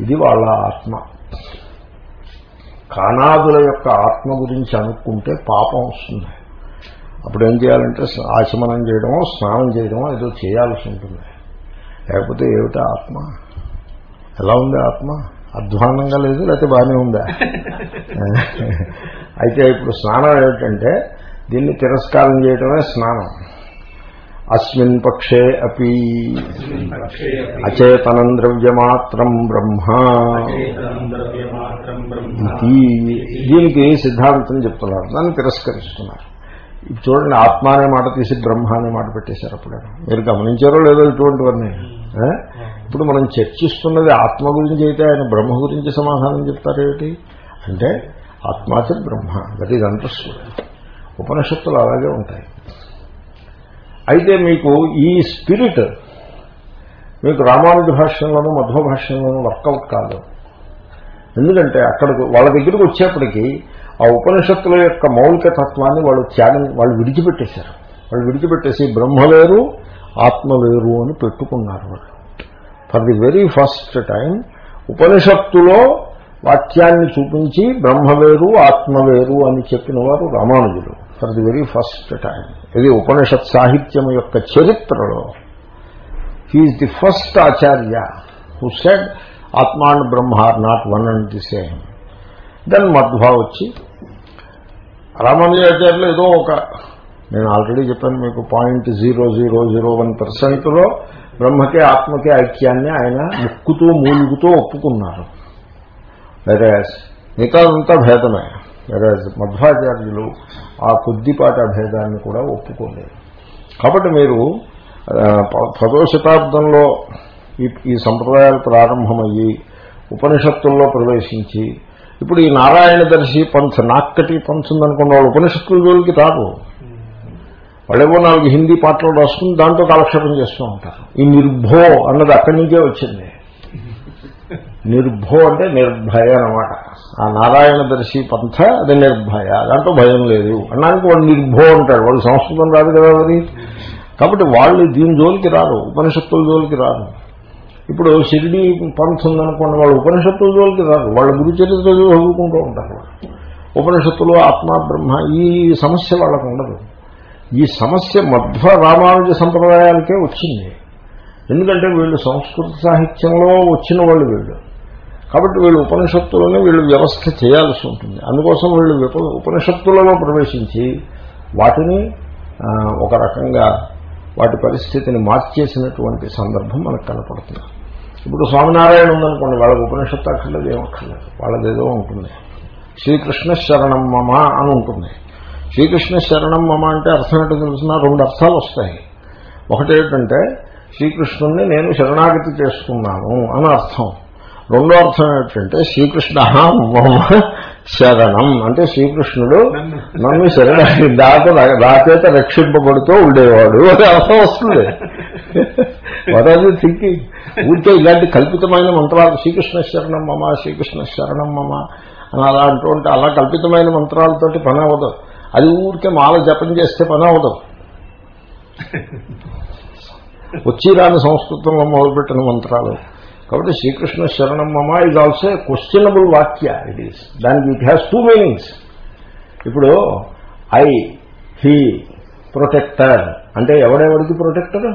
ఇది వాళ్ళ ఆత్మ. కానాదుల యొక్క ఆత్మ గురించి అనుకుంటే పాపం వస్తుంది. అప్పుడు ఏం చేయాలంటే ఆచమనం చేయడమో స్నానం చేయడమో ఏదో చేయాల్సి ఉంటుంది. లేకపోతే ఏమిటా ఆత్మ? ఎలా ఉంది ఆత్మ? అధ్వానంగా లేదు లేకపోతే బాగానే ఉందా? అయితే ఇప్పుడు స్నానం ఏమిటంటే దీన్ని తిరస్కారం చేయడమే స్నానం. అస్మిన్ పక్షే అపి. అచేతనం ద్రవ్యమాత్రం బ్రహ్మ. ఇది దీనికి సిద్ధాంతం చెప్తున్నారు. దాన్ని తిరస్కరిస్తున్నారు. ఇప్పుడు చూడండి ఆత్మ అనే మాట తీసి బ్రహ్మ అనే మాట పెట్టేశారు అప్పుడు మీరు గమనించారో లేదో ఇటువంటివన్నీ. ఇప్పుడు మనం చర్చిస్తున్నది ఆత్మ గురించి అయితే ఆయన బ్రహ్మ గురించి సమాధానం చెప్తారేమిటి అంటే ఆత్మాచ బ్రహ్మ. దట్ ఈజ్ అండర్స్టూడ్ ఉపనిషత్తులు అలాగే ఉంటాయి. అయితే మీకు ఈ స్పిరిట్ మీకు రామానుజ భాష్యంలోనూ మధ్వ భాష్యంలోనూ వర్కౌట్ కాదు. ఎందుకంటే అక్కడికి వాళ్ళ దగ్గరికి వచ్చేప్పటికీ ఆ ఉపనిషత్తుల యొక్క మౌలిక తత్వాన్ని వాళ్ళు త్యాగం వాళ్ళు విడిచిపెట్టేశారు. వాళ్ళు విడిచిపెట్టేసి బ్రహ్మ వేరు ఆత్మ వేరు అని పెట్టుకున్నారు వాళ్ళు. For the very first time ఉపనిషత్తులో వాక్యాన్ని చూపించి బ్రహ్మవేరు ఆత్మవేరు అని చెప్పిన వారు రామానుజులు. For the very first time ఇది ఉపనిషత్ సాహిత్యం యొక్క చరిత్రలో. He is the first Acharya who said ఆత్మ and Brahma are not one and the same then Madhva వచ్చి రామానుజాచార్యులు ఏదో ఒక నేను ఆల్రెడీ చెప్పాను మీకు point zero zero zero one పర్సెంట్లో బ్రహ్మకే ఆత్మకే ఐక్యాన్ని ఆయన ముక్కుతూ మూలుగుతూ ఒప్పుకున్నారు. వెరాజ్ మిగతాదంతా భేదమే. వెరాజ్ మధ్వాచార్యులు ఆ కొద్దిపాటి భేదాన్ని కూడా ఒప్పుకోలేదు. కాబట్టి మీరు ప- పదో శతాబ్దంలో ఈ ఈ సంప్రదాయాలు ప్రారంభమయ్యి ఉపనిషత్తుల్లో ప్రవేశించి ఇప్పుడు ఈ నారాయణ దర్శి పంచ్ నాక్కటి పంచ్ ఉందనుకున్న వాళ్ళు ఉపనిషత్తుల జోలికి రాదు వాళ్ళేవో నాలుగు హిందీ పాటలు రాసుకుని దాంతో కాలక్షేపం చేస్తూ ఉంటారు. ఈ నిర్భో అన్నది అక్కడి నుంచే వచ్చింది. నిర్భో అంటే నిర్భయ అనమాట ఆ నారాయణ దర్శి పంథ అది నిర్భయ దాంట్లో భయం లేదు. అన్నానికి వాడు నిర్భో అంటాడు వాళ్ళు సంస్కృతం రాదు కదా మరి? కాబట్టి వాళ్ళు దీని జోలికి రారు ఉపనిషత్తుల జోలికి రారు. ఇప్పుడు షిరిడి పంథ ఉందనుకోండి వాళ్ళు ఉపనిషత్తుల జోలికి రారు వాళ్ళ గురు చరిత్ర చదువుకుంటూ ఉంటారు ఉపనిషత్తులు ఆత్మ బ్రహ్మ ఈ సమస్య వాళ్ళకు ఉండదు. ఈ సమస్య మధ్వ రామానుజ సంప్రదాయాలకే వచ్చింది. ఎందుకంటే వీళ్ళు సంస్కృత సాహిత్యంలో వచ్చిన వాళ్ళు వీళ్ళు. కాబట్టి వీళ్ళు ఉపనిషత్తులను వీళ్ళు వ్యవస్థ చేయాల్సి ఉంటుంది. అందుకోసం వీళ్ళు విప- ఉపనిషత్తులలో ప్రవేశించి వాటిని ఒక రకంగా వాటి పరిస్థితిని మార్చేసినటువంటి సందర్భం మనకు కనపడుతుంది. ఇప్పుడు స్వామినారాయణ ఉందనుకోండి వాళ్ళకి ఉపనిషత్తు అక్కర్లేదు ఏమక్కర్లేదు వాళ్ళది ఏదో ఉంటుంది. శ్రీకృష్ణ శరణం మమ అని ఉంటుంది. శ్రీకృష్ణ శరణం మమ అంటే అర్థం ఏంటో తెలుసిన? రెండు అర్థాలు వస్తాయి. ఒకటేటంటే శ్రీకృష్ణుణ్ణి నేను శరణాగతి చేసుకున్నాను అని అర్థం. రెండో అర్థం ఏంటంటే శ్రీకృష్ణ మమ శరణం. అంటే శ్రీకృష్ణుడు నన్ను శరణాగతి దాత దాచేత రక్షింపబడుతూ ఉండేవాడు అని అర్థం వస్తుంది. వరాజు థింకింగ్ ఊరికే ఇలాంటి కల్పితమైన మంత్రాలు శ్రీకృష్ణ శరణం మమ శ్రీకృష్ణ శరణం మమ అని అలా అంటూ ఉంటే అలా కల్పితమైన మంత్రాలతోటి పని అవ్వదు. అది ఊరికే మాల జపం చేస్తే పని అవ్వదు. వచ్చి రాని సంస్కృతంలో మొదలుపెట్టిన మంత్రాలు. కాబట్టి శ్రీకృష్ణ శరణం మమ ఇది ఆల్సో క్వశ్చనబుల్ వాక్య ఇట్ ఈస్ దానికి ఇట్ హ్యాస్ టూ మీనింగ్స్ ఇప్పుడు ఐ హీ ప్రొటెక్టర్ అంటే ఎవడెవడికి ప్రొటెక్టర్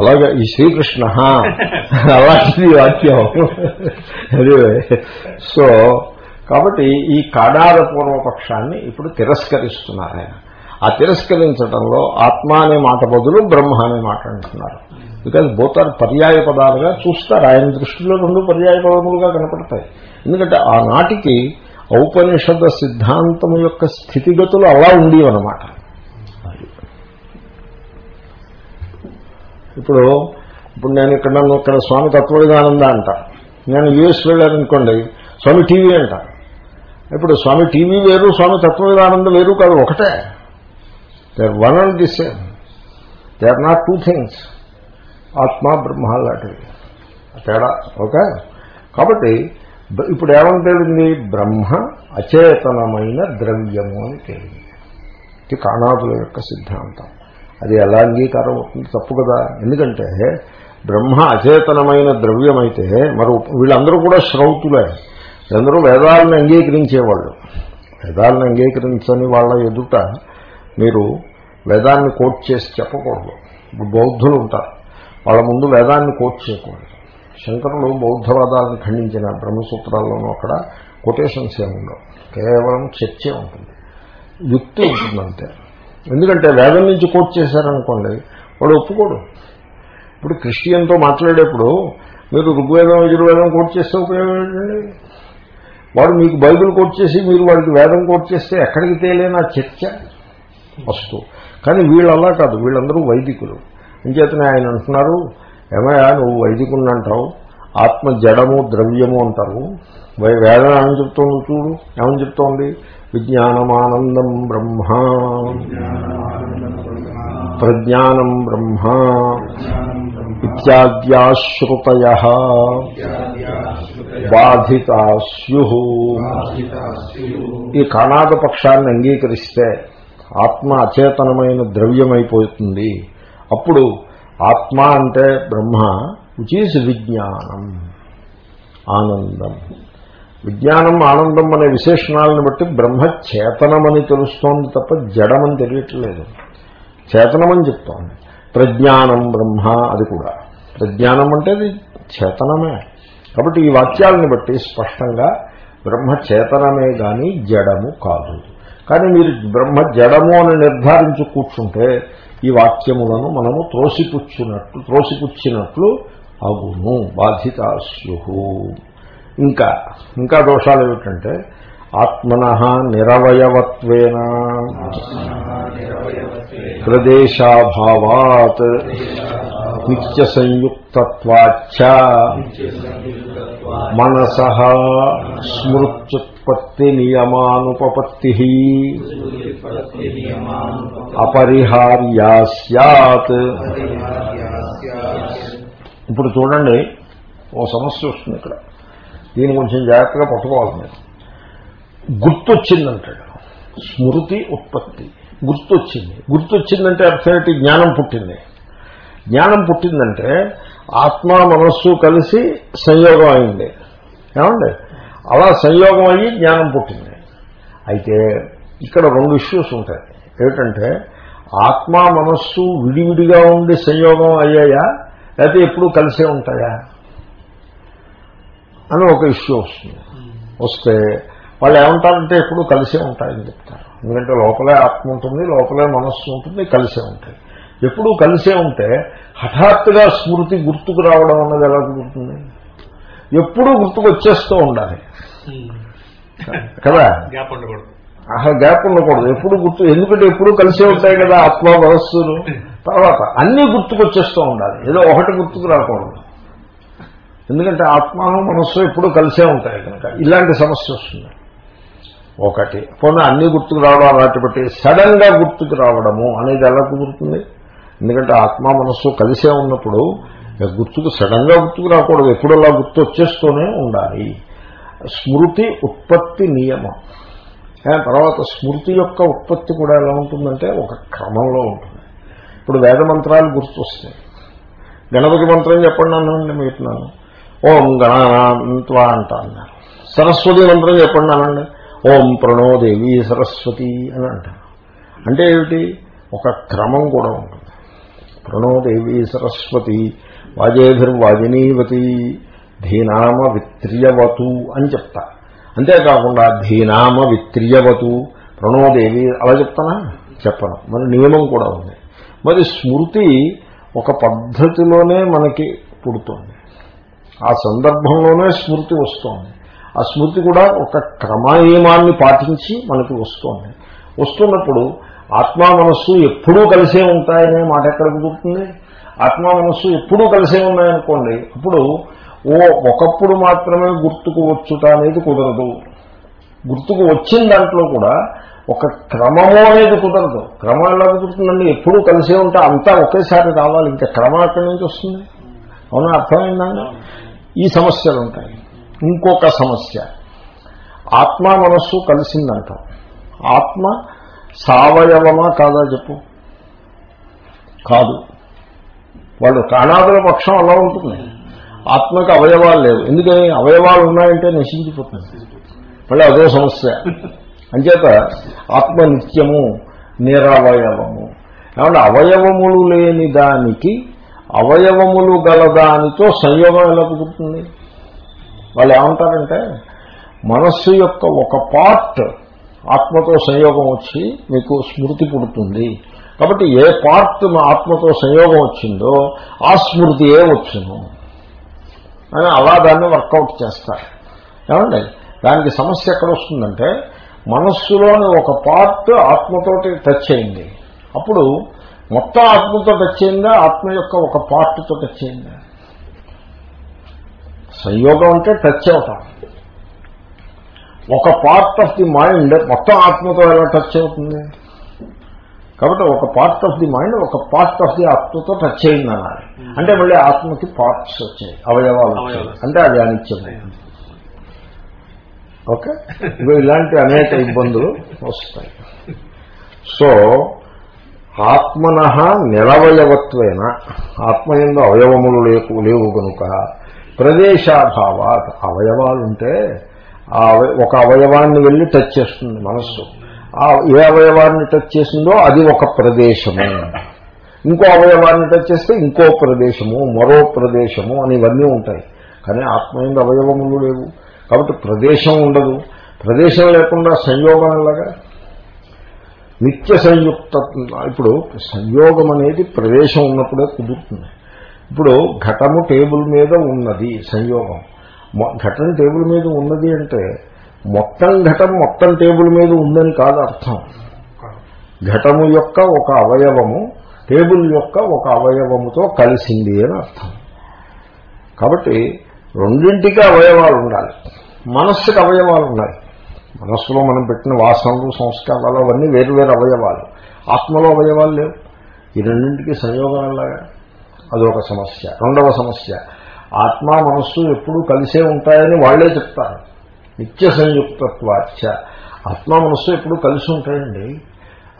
అలాగే ఈ శ్రీకృష్ణ అలాంటిది వాక్యం. అదే సో కాబట్టి ఈ కాడార పూర్వపక్షాన్ని ఇప్పుడు తిరస్కరిస్తున్నారు ఆయన. ఆ తిరస్కరించడంలో ఆత్మ అనే మాట బదులు బ్రహ్మ అనే మాట అంటున్నారు. బికాజ్ బోత్ ఆర్ పర్యాయ పదాలుగా చూస్తారు. ఆయన దృష్టిలో రెండు పర్యాయ పదములుగా కనపడతాయి. ఎందుకంటే ఆనాటికి ఔపనిషద సిద్ధాంతం యొక్క స్థితిగతులు అలా ఉండేవన్నమాట. ఇప్పుడు ఇప్పుడు నేను ఇక్కడ నన్ను ఇక్కడ స్వామి తత్వవిధానంద అంట. నేను యూఎస్ వెళ్ళాననుకోండి స్వామి టీవీ అంట. ఇప్పుడు స్వామి టీవీ వేరు స్వామి తత్వవిధానంద వేరు కాదు ఒకటే. They are one and the same they are not two things ఆత్మ బ్రహ్మ లాంటివి తేడా. ఓకే? కాబట్టి ఇప్పుడు ఏమంటేది బ్రహ్మ అచేతనమైన ద్రవ్యము అని తేలింది. ఇది కాణాదుల యొక్క సిద్ధాంతం. అది ఎలా అంగీకారం అవుతుంది? తప్పు కదా. ఎందుకంటే బ్రహ్మ అచేతనమైన ద్రవ్యమైతే మరి వీళ్ళందరూ కూడా శ్రౌతులే. వీళ్ళందరూ వేదాలను అంగీకరించేవాళ్ళు. వేదాలను అంగీకరించని వాళ్ళ ఎదుట మీరు వేదాన్ని కోట్ చేసి చెప్పకూడదు. బౌద్ధులు ఉంటారు. వాళ్ళ ముందు వేదాన్ని కోట్ చేయకూడదు. శంకరులు బౌద్ధవాదాలను ఖండించిన బ్రహ్మసూత్రాల్లోనూ అక్కడ కొటేషన్స్ ఏముండవు కేవలం చర్చే ఉంటుంది. యుక్తి ఉంటుందంతే ఎందుకంటే వేదం నుంచి కోట్ చేశారనుకోండి వాడు ఒప్పుకోడు. ఇప్పుడు క్రిస్టియన్తో మాట్లాడేప్పుడు మీరు ఋగ్వేదం యజుర్వేదం కోట్ చేస్తే ఉపయోగం ఏంటండి? వాడు మీకు బైబిల్ కోట్ చేసి మీరు వాడికి వేదం కోట్ చేస్తే ఎక్కడికి తేలేనా చర్చ? వస్తు కానీ వీళ్ళు అలా కాదు. వీళ్ళందరూ వైదికులు. అంచేతనే ఆయన అంటున్నారు ఏమయ్యా నువ్వు వైదికుని అంటావు ఆత్మ జడము ద్రవ్యము అంటారు. వై- ఏమని చెప్తోంది చూడు ఏమని చెప్తోంది? విజ్ఞానమానందం బ్రహ్మ. ప్రజ్ఞానం బ్రహ్మ. ఇత్యాద్యాశ్రుతయ. బాధితా స్యు ఈ కాణాద పక్షాన్ని అంగీకరిస్తే ఆత్మ అచేతనమైన ద్రవ్యమైపోతుంది. అప్పుడు ఆత్మ అంటే బ్రహ్మ విచ్ ఈజ్ విజ్ఞానం ఆనందం. విజ్ఞానం ఆనందం అనే విశేషణాలను బట్టి బ్రహ్మ చేతనమని తెలుస్తోంది తప్ప జడమని తెలియట్లేదు. చేతనమని చెప్తోంది. ప్రజ్ఞానం బ్రహ్మ అది కూడా. ప్రజ్ఞానం అంటే అది చేతనమే. కాబట్టి ఈ వాక్యాలను బట్టి స్పష్టంగా బ్రహ్మ చేతనమే గాని జడము కాదు. కానీ మీరు బ్రహ్మ జడము అని నిర్ధారించి కూర్చుంటే ఈ వాక్యములను మనము త్రోసిపుచ్చినట్లు త్రోసిపుచ్చినట్లు అగును బాధితాస్యు ఇంకా ఇంకా దోషాలు ఏమిటంటే ఆత్మన నిరవయవత్వేన. ప్రదేశాభావాత్ నిత్య సంయుక్తత్వాచ మనస స్మృత్యుత్పత్తి నియమానుపపత్తి అపరిహార్యా సత్ ఇప్పుడు చూడండి ఓ సమస్య వస్తుంది ఇక్కడ. దీన్ని కొంచెం జాగ్రత్తగా పట్టుకోవాలి మీరు గుర్తొచ్చిందంటాడు. స్మృతి ఉత్పత్తి. గుర్తొచ్చింది. గుర్తొచ్చిందంటే అర్థం జ్ఞానం పుట్టింది. జ్ఞానం పుట్టిందంటే ఆత్మ మనస్సు కలిసి సంయోగం అయింది. ఏమండి? అలా సంయోగం అయ్యి జ్ఞానం పుట్టింది. అయితే ఇక్కడ రెండు ఇష్యూస్ ఉంటాయి. ఏమిటంటే ఆత్మ మనస్సు విడివిడిగా ఉండి సంయోగం అయ్యాయా? లేకపోతే ఎప్పుడూ కలిసే ఉంటాయా? అని ఒక ఇష్యూ వస్తుంది. వస్తే వాళ్ళు ఏమంటారంటే ఎప్పుడు కలిసే ఉంటాయని చెప్తారు. ఎందుకంటే లోపలే ఆత్మ ఉంటుంది లోపలే మనస్సు ఉంటుంది కలిసే ఉంటాయి. ఎప్పుడూ కలిసే ఉంటే హఠాత్తుగా స్మృతి గుర్తుకు రావడం అన్నది ఎలా కుదురుతుంది? ఎప్పుడూ గుర్తుకు వచ్చేస్తూ ఉండాలి. కదా? గ్యాప్ ఉండకూడదు. అసలు గ్యాప్ ఉండకూడదు. ఎప్పుడు గుర్తు ఎందుకంటే ఎప్పుడు కలిసే ఉంటాయి కదా ఆత్మ మనస్సులు. తర్వాత అన్నీ గుర్తుకొచ్చేస్తూ ఉండాలి. ఏదో ఒకటి గుర్తుకు రాకూడదు. ఎందుకంటే ఆత్మాను మనస్సు ఎప్పుడు కలిసే ఉంటాయి కనుక ఇలాంటి సమస్య వస్తుంది. ఒకటి. పోనీ అన్ని గుర్తుకు రావడం అలాంటి బట్టి సడన్గా గుర్తుకు రావడము అనేది ఎలా కుదురుతుంది? ఎందుకంటే ఆత్మ మనస్సు కలిసే ఉన్నప్పుడు గుర్తుకు సడన్గా గుర్తుకు రాకూడదు. ఎప్పుడు అలా గుర్తు వచ్చేస్తూనే ఉండాలి. స్మృతి ఉత్పత్తి నియమం. ఆ తర్వాత స్మృతి యొక్క ఉత్పత్తి కూడా ఎలా ఉంటుందంటే ఒక క్రమంలో ఉంటుంది. ఇప్పుడు వేద మంత్రాలు గుర్తొస్తాయి. గణపతి మంత్రం చెప్పండి అనండి మీకు. ఓం గణాంత్వా అంటా అన్నారు సరస్వతి మంత్రం చెప్పండి అనండి. ఓం ప్రణోదేవి సరస్వతి అని అంటారు. అంటే ఏమిటి? ఒక క్రమం కూడా ఉంటుంది. ప్రణోదేవి సరస్వతి వాజేభిర్వాజినీవతి ధీనామ విత్రియవతు అని చెప్తా. అంతేకాకుండా ధీనామ విత్రియవతు ప్రణోదేవి అలా చెప్తానా? చెప్పను. మరి నియమం కూడా ఉంది. మరి స్మృతి ఒక పద్ధతిలోనే మనకి పుడుతుంది. ఆ సందర్భంలోనే స్మృతి వస్తోంది. ఆ స్మృతి కూడా ఒక క్రమనియమాన్ని పాటించి మనకి వస్తుంది. వస్తున్నప్పుడు ఆత్మా మనస్సు ఎప్పుడూ కలిసే ఉంటాయనే మాట ఎక్కడ కుదురుతుంది ఆత్మా మనస్సు ఎప్పుడూ కలిసే ఉన్నాయనుకోండి అప్పుడు ఓ ఒకప్పుడు మాత్రమే గుర్తుకు వచ్చుట అనేది కుదరదు. గుర్తుకు వచ్చిన దాంట్లో కూడా ఒక క్రమము అనేది కుదరదు. క్రమం ఎలా కుదురుతుందండి? ఎప్పుడూ కలిసే ఉంటే అంతా ఒకేసారి రావాలి. ఇంకా క్రమం అక్కడి నుంచి వస్తుంది? అవునా? అర్థమైందండి ఈ సమస్యలు ఉంటాయి. ఇంకొక సమస్య. ఆత్మ మనస్సు కలిసిందంట. ఆత్మ సావయవమా కాదా చెప్పు? కాదు. వాళ్ళు ప్రాణాదుల పక్షం అలా ఉంటుంది. ఆత్మకు అవయవాలు లేవు. ఎందుకని? అవయవాలు ఉన్నాయంటే నశించిపోతుంది మళ్ళీ అదో సమస్య. అంచేత ఆత్మ నిత్యము నిరవయవము. ఏమంటే అవయవములు లేని దానికి అవయవములు గల దానితో సంయోగం ఎలా కుదురుతుంది? వాళ్ళు ఏమంటారంటే మనస్సు యొక్క ఒక పార్ట్ ఆత్మతో సంయోగం వచ్చి మీకు స్మృతి పుడుతుంది. కాబట్టి ఏ పార్ట్ మా ఆత్మతో సంయోగం వచ్చిందో ఆ స్మృతియే వచ్చును. అని అలా దాన్ని వర్కౌట్ చేస్తారు. ఏమండి? దానికి సమస్య ఎక్కడ వస్తుందంటే మనస్సులోని ఒక పార్ట్ ఆత్మతోటి టచ్ అయింది. అప్పుడు మొత్తం ఆత్మతో టచ్ అయిందా? ఆత్మ యొక్క ఒక పార్ట్తో టచ్ అయిందా? సంయోగం అంటే టచ్ అవటం ఒక పార్ట్ ఆఫ్ ది మైండ్ మొత్తం ఆత్మతో ఎలా టచ్ అవుతుంది? కాబట్టి ఒక పార్ట్ ఆఫ్ ది మైండ్ ఒక పార్ట్ ఆఫ్ ది ఆత్మతో టచ్ అయింది అన్నారు అంటే మళ్ళీ ఆత్మకి పార్ట్స్ వచ్చాయి అవయవాలు. అంటే అది అనిత్యం ఓకే? ఇవి ఇలాంటి అనేక ఇబ్బందులు వస్తాయి. సో ఆత్మన నిరవయవత్వేన ఆత్మయందు అవయవములు లేవు కనుక ప్రదేశాభావాత్. అవయవాలుంటే ఆ ఒక అవయవాన్ని వెళ్ళి టచ్ చేస్తుంది మనస్సు. ఆ ఏ అవయవాన్ని టచ్ చేసిందో అది ఒక ప్రదేశము. ఇంకో అవయవాన్ని టచ్ చేస్తే ఇంకో ప్రదేశము మరో ప్రదేశము అని ఇవన్నీ ఉంటాయి. కానీ ఆత్మయంద అవయవములు లేవు. కాబట్టి ప్రదేశం ఉండదు. ప్రదేశం లేకుండా సంయోగం ఎలాగా? నిత్య సంయుక్త ఇప్పుడు సంయోగం అనేది ప్రదేశం ఉన్నప్పుడే కుదురుతుంది. ఇప్పుడు ఘటము టేబుల్ మీద ఉన్నది సంయోగం. మొ- ఘటన టేబుల్ మీద ఉన్నది అంటే మొత్తం ఘటం మొత్తం టేబుల్ మీద ఉందని కాదు అర్థం. ఘటము యొక్క ఒక అవయవము టేబుల్ యొక్క ఒక అవయవముతో కలిసింది అని అర్థం. కాబట్టి రెండింటికి అవయవాలు ఉండాలి. మనస్సుకి అవయవాలు ఉన్నాయి మనస్సులో మనం పెట్టిన వాసనలు సంస్కారాలు అవన్నీ వేరు వేరు అవయవాలు. ఆత్మలో అవయవాలు లేవు. ఈ రెండింటికి సంయోగం ఎలాగా? అదొక సమస్య. రెండవ సమస్య. ఆత్మ మనస్సు ఎప్పుడూ కలిసే ఉంటాయని వాళ్ళే చెప్తారు. నిత్య సంయుక్తత్వాచ ఆత్మ మనస్సు ఎప్పుడు కలిసి ఉంటాయండి.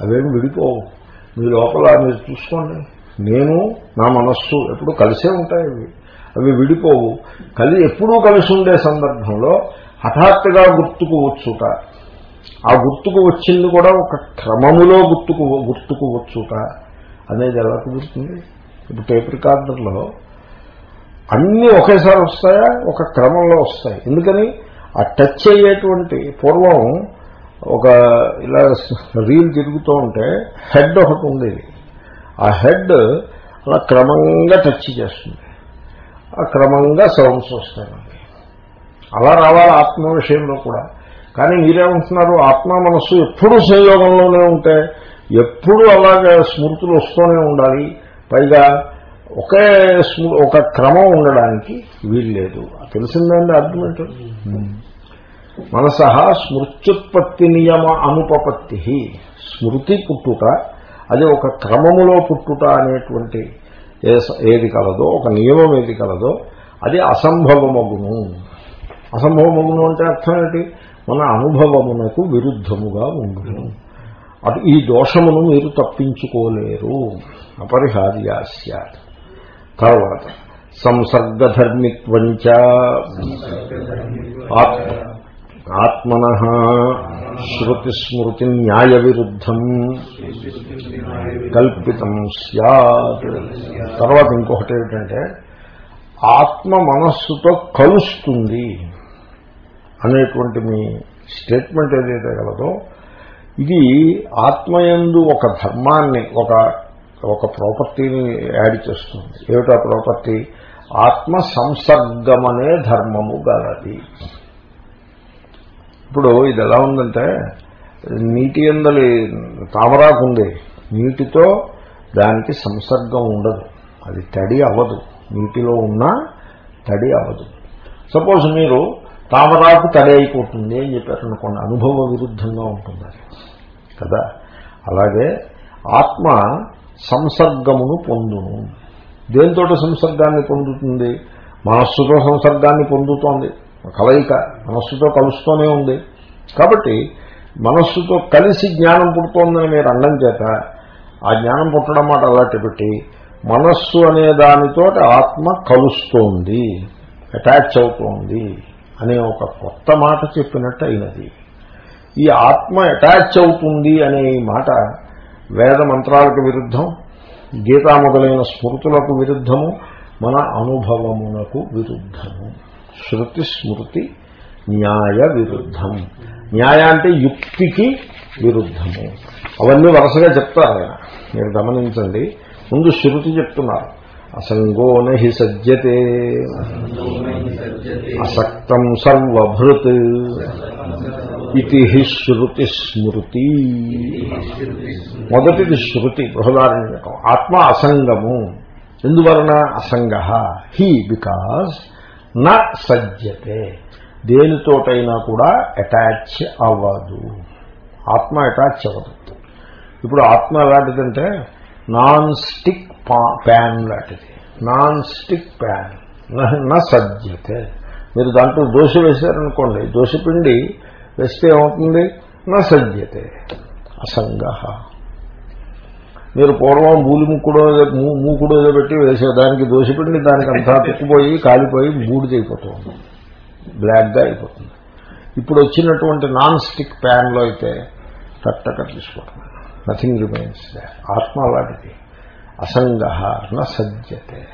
అవేమి విడిపోవు. మీ లోపల మీరు చూసుకోండి. నేను నా మనస్సు ఎప్పుడు కలిసే ఉంటాయి అవి. అవి విడిపోవు. కలి ఎప్పుడూ కలిసి ఉండే సందర్భంలో హఠాత్తుగా గుర్తుకు వచ్చుట. ఆ గుర్తుకు వచ్చింది కూడా ఒక క్రమములో గుర్తుకు గుర్తుకు వచ్చుట అనేది ఎలా కుదురుతుంది? ఇప్పుడు టేప్ రికార్డర్లో అన్నీ ఒకేసారి వస్తాయా? ఒక క్రమంలో వస్తాయి. ఎందుకని? ఆ టచ్ అయ్యేటువంటి పూర్వం ఒక ఇలా రీల్ తిరుగుతూ ఉంటే హెడ్ ఒకటి ఉండేది. ఆ హెడ్ అలా క్రమంగా టచ్ చేస్తుంది. ఆ క్రమంగా సౌండ్స్ వస్తాయండి అలా రావాలి ఆత్మ విషయంలో కూడా. కానీ మీరేమంటున్నారు? ఆత్మ మనస్సు ఎప్పుడూ సంయోగంలోనే ఉంటే ఎప్పుడూ అలాగే స్మృతులు వస్తూనే ఉండాలి. పైగా ఒకే స్మృ ఒక క్రమం ఉండడానికి వీల్లేదు. తెలిసిందండి ఆర్గ్యుమెంట్ మనస స్మృత్యుత్పత్తి నియమ అనుపపత్తి స్మృతి పుట్టుట అది ఒక క్రమములో పుట్టుట అనేటువంటి ఏది కలదో ఒక నియమం ఏది కలదో అది అసంభవమగును. అసంభవమగును అంటే అర్థం ఏంటి? మన అనుభవమునకు విరుద్ధముగా ఉండును. అటు ఈ దోషమును మీరు తప్పించుకోలేరు. అపరిహార్యాస్య తర్వాత సంసర్గధర్మిత్వంచ ఆత్మన శృతిస్మృతి న్యాయ విరుద్ధం కల్పితం సత్ తర్వాత ఇంకొకటి ఏమిటంటే ఆత్మ మనస్సుతో కలుస్తుంది అనేటువంటి మీ స్టేట్మెంట్ ఏదైతే గలదో ఇది ఆత్మయందు ఒక ధర్మాన్ని ఒక ఒక ప్రాపర్టీని యాడ్ చేస్తుంది. ఏమిటా ప్రాపర్టీ? ఆత్మ సంసర్గమనే ధర్మము గలది. ఇప్పుడు ఇది ఎలా ఉందంటే నీటి ఎందలి తామరాకు ఉంది. నీటితో దానికి సంసర్గం ఉండదు. అది తడి అవ్వదు. నీటిలో ఉన్నా తడి అవ్వదు. సపోజ్ మీరు తామరాకు తడి అయిపోతుంది అని చెప్పారు అనుకోండి అనుభవ విరుద్ధంగా ఉంటుంది కదా? అలాగే ఆత్మ సంసర్గమును పొందును. దేంతో సంసర్గాన్ని పొందుతుంది? మనస్సుతో సంసర్గాన్ని పొందుతోంది. కలయిక మనస్సుతో కలుస్తూనే ఉంది. కాబట్టి మనస్సుతో కలిసి జ్ఞానం పుడుతోందని మీరు అండం చేత ఆ జ్ఞానం పుట్టడం మాట అలాంటి పెట్టి మనస్సు అనే దానితో ఆత్మ కలుస్తోంది. అటాచ్ అవుతోంది అనే ఒక కొత్త మాట చెప్పినట్టు అయినది. ఈ ఆత్మ అటాచ్ అవుతుంది అనే ఈ మాట వేద మంత్రాలకు విరుద్ధం గీతా మొదలైన స్మృతులకు విరుద్ధము మన అనుభవమునకు విరుద్ధము. శృతి స్మృతి న్యాయ విరుద్ధం. న్యాయ అంటే యుక్తికి విరుద్ధము. అవన్నీ వరుసగా చెప్తారు ఆయన. మీరు గమనించండి. ముందు శృతి చెప్తున్నారు. అసంగో నహి సజ్జతే. అసక్తం సర్వభృత్. ఇది శృతి స్మృతి. మొదటిది శృతి బృహదారణ్యకం ఆత్మ అసంగము. ఎందువలన? అసంగ. హీ బికాస్ నా సజ్జతే. దేనితోటైనా కూడా అటాచ్ అవ్వదు. ఆత్మ అటాచ్ అవ్వదు. ఇప్పుడు ఆత్మ ఎలాంటిదంటే నాన్ స్టిక్ ప్యాన్ లాంటిది. Non stick pan. నా సజ్జతే. మీరు దాంట్లో దోశ వేశారనుకోండి దోశపిండి వేస్తే ఏమవుతుంది? నా సజ్జతే అసంగ. మీరు పూర్వం బూలి ముక్కుడు మూకుడు ఏదో పెట్టి వేసే దానికి దోశపిండి దానికి అంతా తిక్కుపోయి కాలిపోయి బూడిదైపోతూ ఉంటుంది బ్లాక్గా అయిపోతుంది. ఇప్పుడు వచ్చినటువంటి నాన్ స్టిక్ ప్యాన్లో అయితే కట్టక తీసుకోవడం నథింగ్ రిమైన్స్ ఆత్మ అలాంటిది అసంగ నా సజ్జతే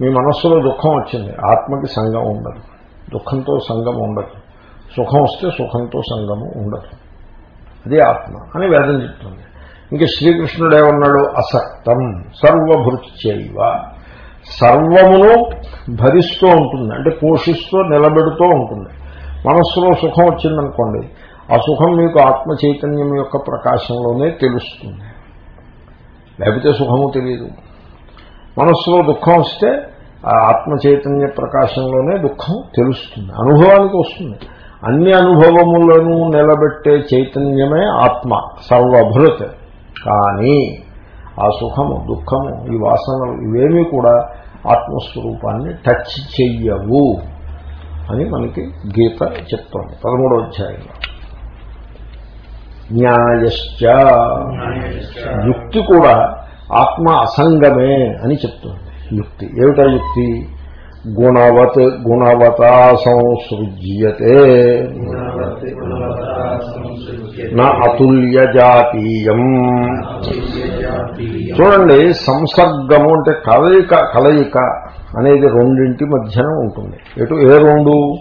మీ మనస్సులో దుఃఖం వచ్చింది. ఆత్మకి సంగం ఉండదు. దుఃఖంతో సంగం ఉండదు. సుఖం వస్తే సుఖంతో సంగము ఉండదు. అది ఆత్మ అని వేదం చెప్తుంది. ఇంకా శ్రీకృష్ణుడే ఉన్నాడు అసక్తం సర్వభృత్యైవ. సర్వమును భరిస్తూ ఉంటుంది అంటే పోషిస్తూ నిలబెడుతూ ఉంటుంది. మనస్సులో సుఖం వచ్చిందనుకోండి ఆ సుఖం మీకు ఆత్మ చైతన్యం యొక్క ప్రకాశంలోనే తెలుస్తుంది. లేకపోతే సుఖము తెలియదు మనస్సులో దుఃఖం వస్తే ఆ ఆత్మ చైతన్య ప్రకాశంలోనే దుఃఖం తెలుస్తుంది అనుభవానికి వస్తుంది. అన్ని అనుభవములను నిలబెట్టే చైతన్యమే ఆత్మ సర్వభృత్. కానీ ఆ సుఖము దుఃఖము ఈ వాసనలు ఇవేమీ కూడా ఆత్మస్వరూపాన్ని టచ్ చెయ్యవు అని మనకి గీత చెప్తోంది. పదమూడవ అధ్యాయంలో. న్యాయశ్చ యుక్తి కూడా ఆత్మ అసంగమే అని చెప్తుంది. యుక్తి. ఏమిటా యుక్తి? గుణవత్ గుణవత సంసృజ్యతే నా అతుల్య జాతీయం చూడండి సంసర్గము అంటే కలయిక కలయిక అనేది రెండింటి మధ్యన ఉంటుంది. ఎటు ఏ రెండు?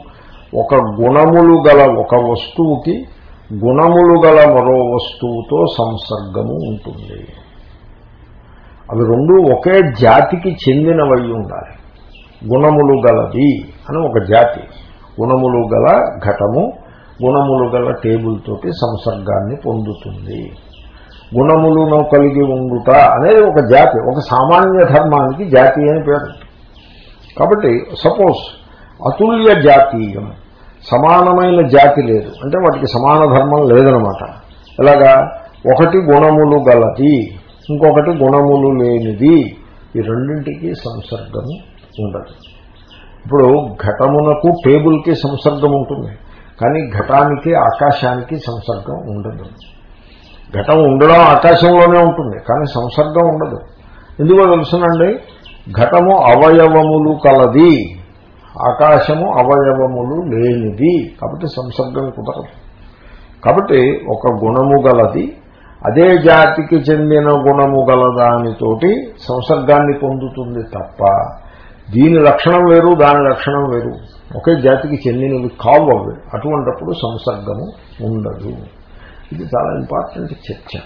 ఒక గుణములు గల ఒక వస్తువుకి గుణములు గల మరో వస్తువుతో సంసర్గము ఉంటుంది. అవి రెండు ఒకే జాతికి చెందినవై ఉండాలి. గుణములు గలది అని ఒక జాతి. గుణములు గల ఘటము గుణములు గల టేబుల్ తోటి సంసర్గాన్ని పొందుతుంది. గుణములను కలిగి ఉండుట అనేది ఒక జాతి ఒక సామాన్య ధర్మానికి జాతి అని పేరు. కాబట్టి సపోజ్ అతుల్య జాతీయం సమానమైన జాతి లేదు. అంటే వాటికి సమాన ధర్మం లేదనమాట. ఇలాగా ఒకటి గుణములు గలది ఇంకొకటి గుణములు లేనిది. ఈ రెండింటికి సంసర్గము ఉండదు ఇప్పుడు ఘటమునకు టేబుల్కి సంసర్గం ఉంటుంది. కానీ ఘటానికి ఆకాశానికి సంసర్గం ఉండదు. ఘటం ఉండడం ఆకాశంలోనే ఉంటుంది కానీ సంసర్గం ఉండదు. ఎందుకో తెలుసునండి? ఘటము అవయవములు కలది ఆకాశము అవయవములు లేనిది. కాబట్టి సంసర్గం కుదరదు. కాబట్టి ఒక గుణము గలది అదే జాతికి చెందిన గుణము గలదానితోటి సంసర్గాన్ని పొందుతుంది తప్ప దీని లక్షణం వేరు దాని లక్షణం వేరు. ఒకే జాతికి చెందినవి కావు అవి అటువంటప్పుడు సంసర్గము ఉండదు. ఇది చాలా ఇంపార్టెంట్ చర్చ.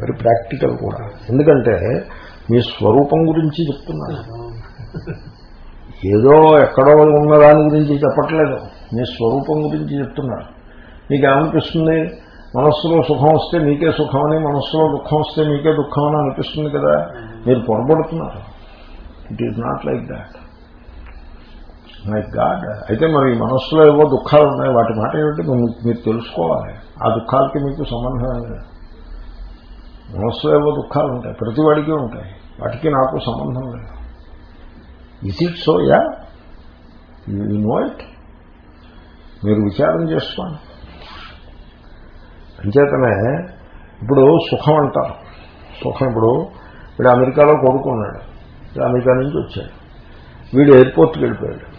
వెరీ ప్రాక్టికల్ కూడా. ఎందుకంటే మీ స్వరూపం గురించి చెప్తున్నాను. ఏదో ఎక్కడో ఉన్న దాని గురించి చెప్పట్లేదు. మీ స్వరూపం గురించి చెప్తున్నారు మీకు ఏమనిపిస్తుంది మనస్సులో సుఖం వస్తే మీకే సుఖం అని మనస్సులో దుఃఖం వస్తే మీకే దుఃఖం అని అనిపిస్తుంది కదా. మీరు పొరపడుతున్నారు. It is not like that my God అయితే మరి మనస్సులో ఏవో దుఃఖాలు ఉన్నాయి వాటి మాట ఏమిటి మీరు తెలుసుకోవాలి. ఆ దుఃఖాలకి మీకు సంబంధం లేదు. మనస్సులో ఏవో దుఃఖాలు ఉంటాయి ప్రతి వాడికి ఉంటాయి. వాటికి నాకు సంబంధం లేదు. Is it so yeah you know it మీరు విచారం చేసుకోండి. అంచేతనే ఇప్పుడు సుఖం అంటారు. సుఖం ఇప్పుడు వీడు అమెరికాలో కొడుకున్నాడు. వీడు అమెరికా నుంచి వచ్చాడు వీడు ఎయిర్పోర్ట్కి వెళ్ళిపోయాడు.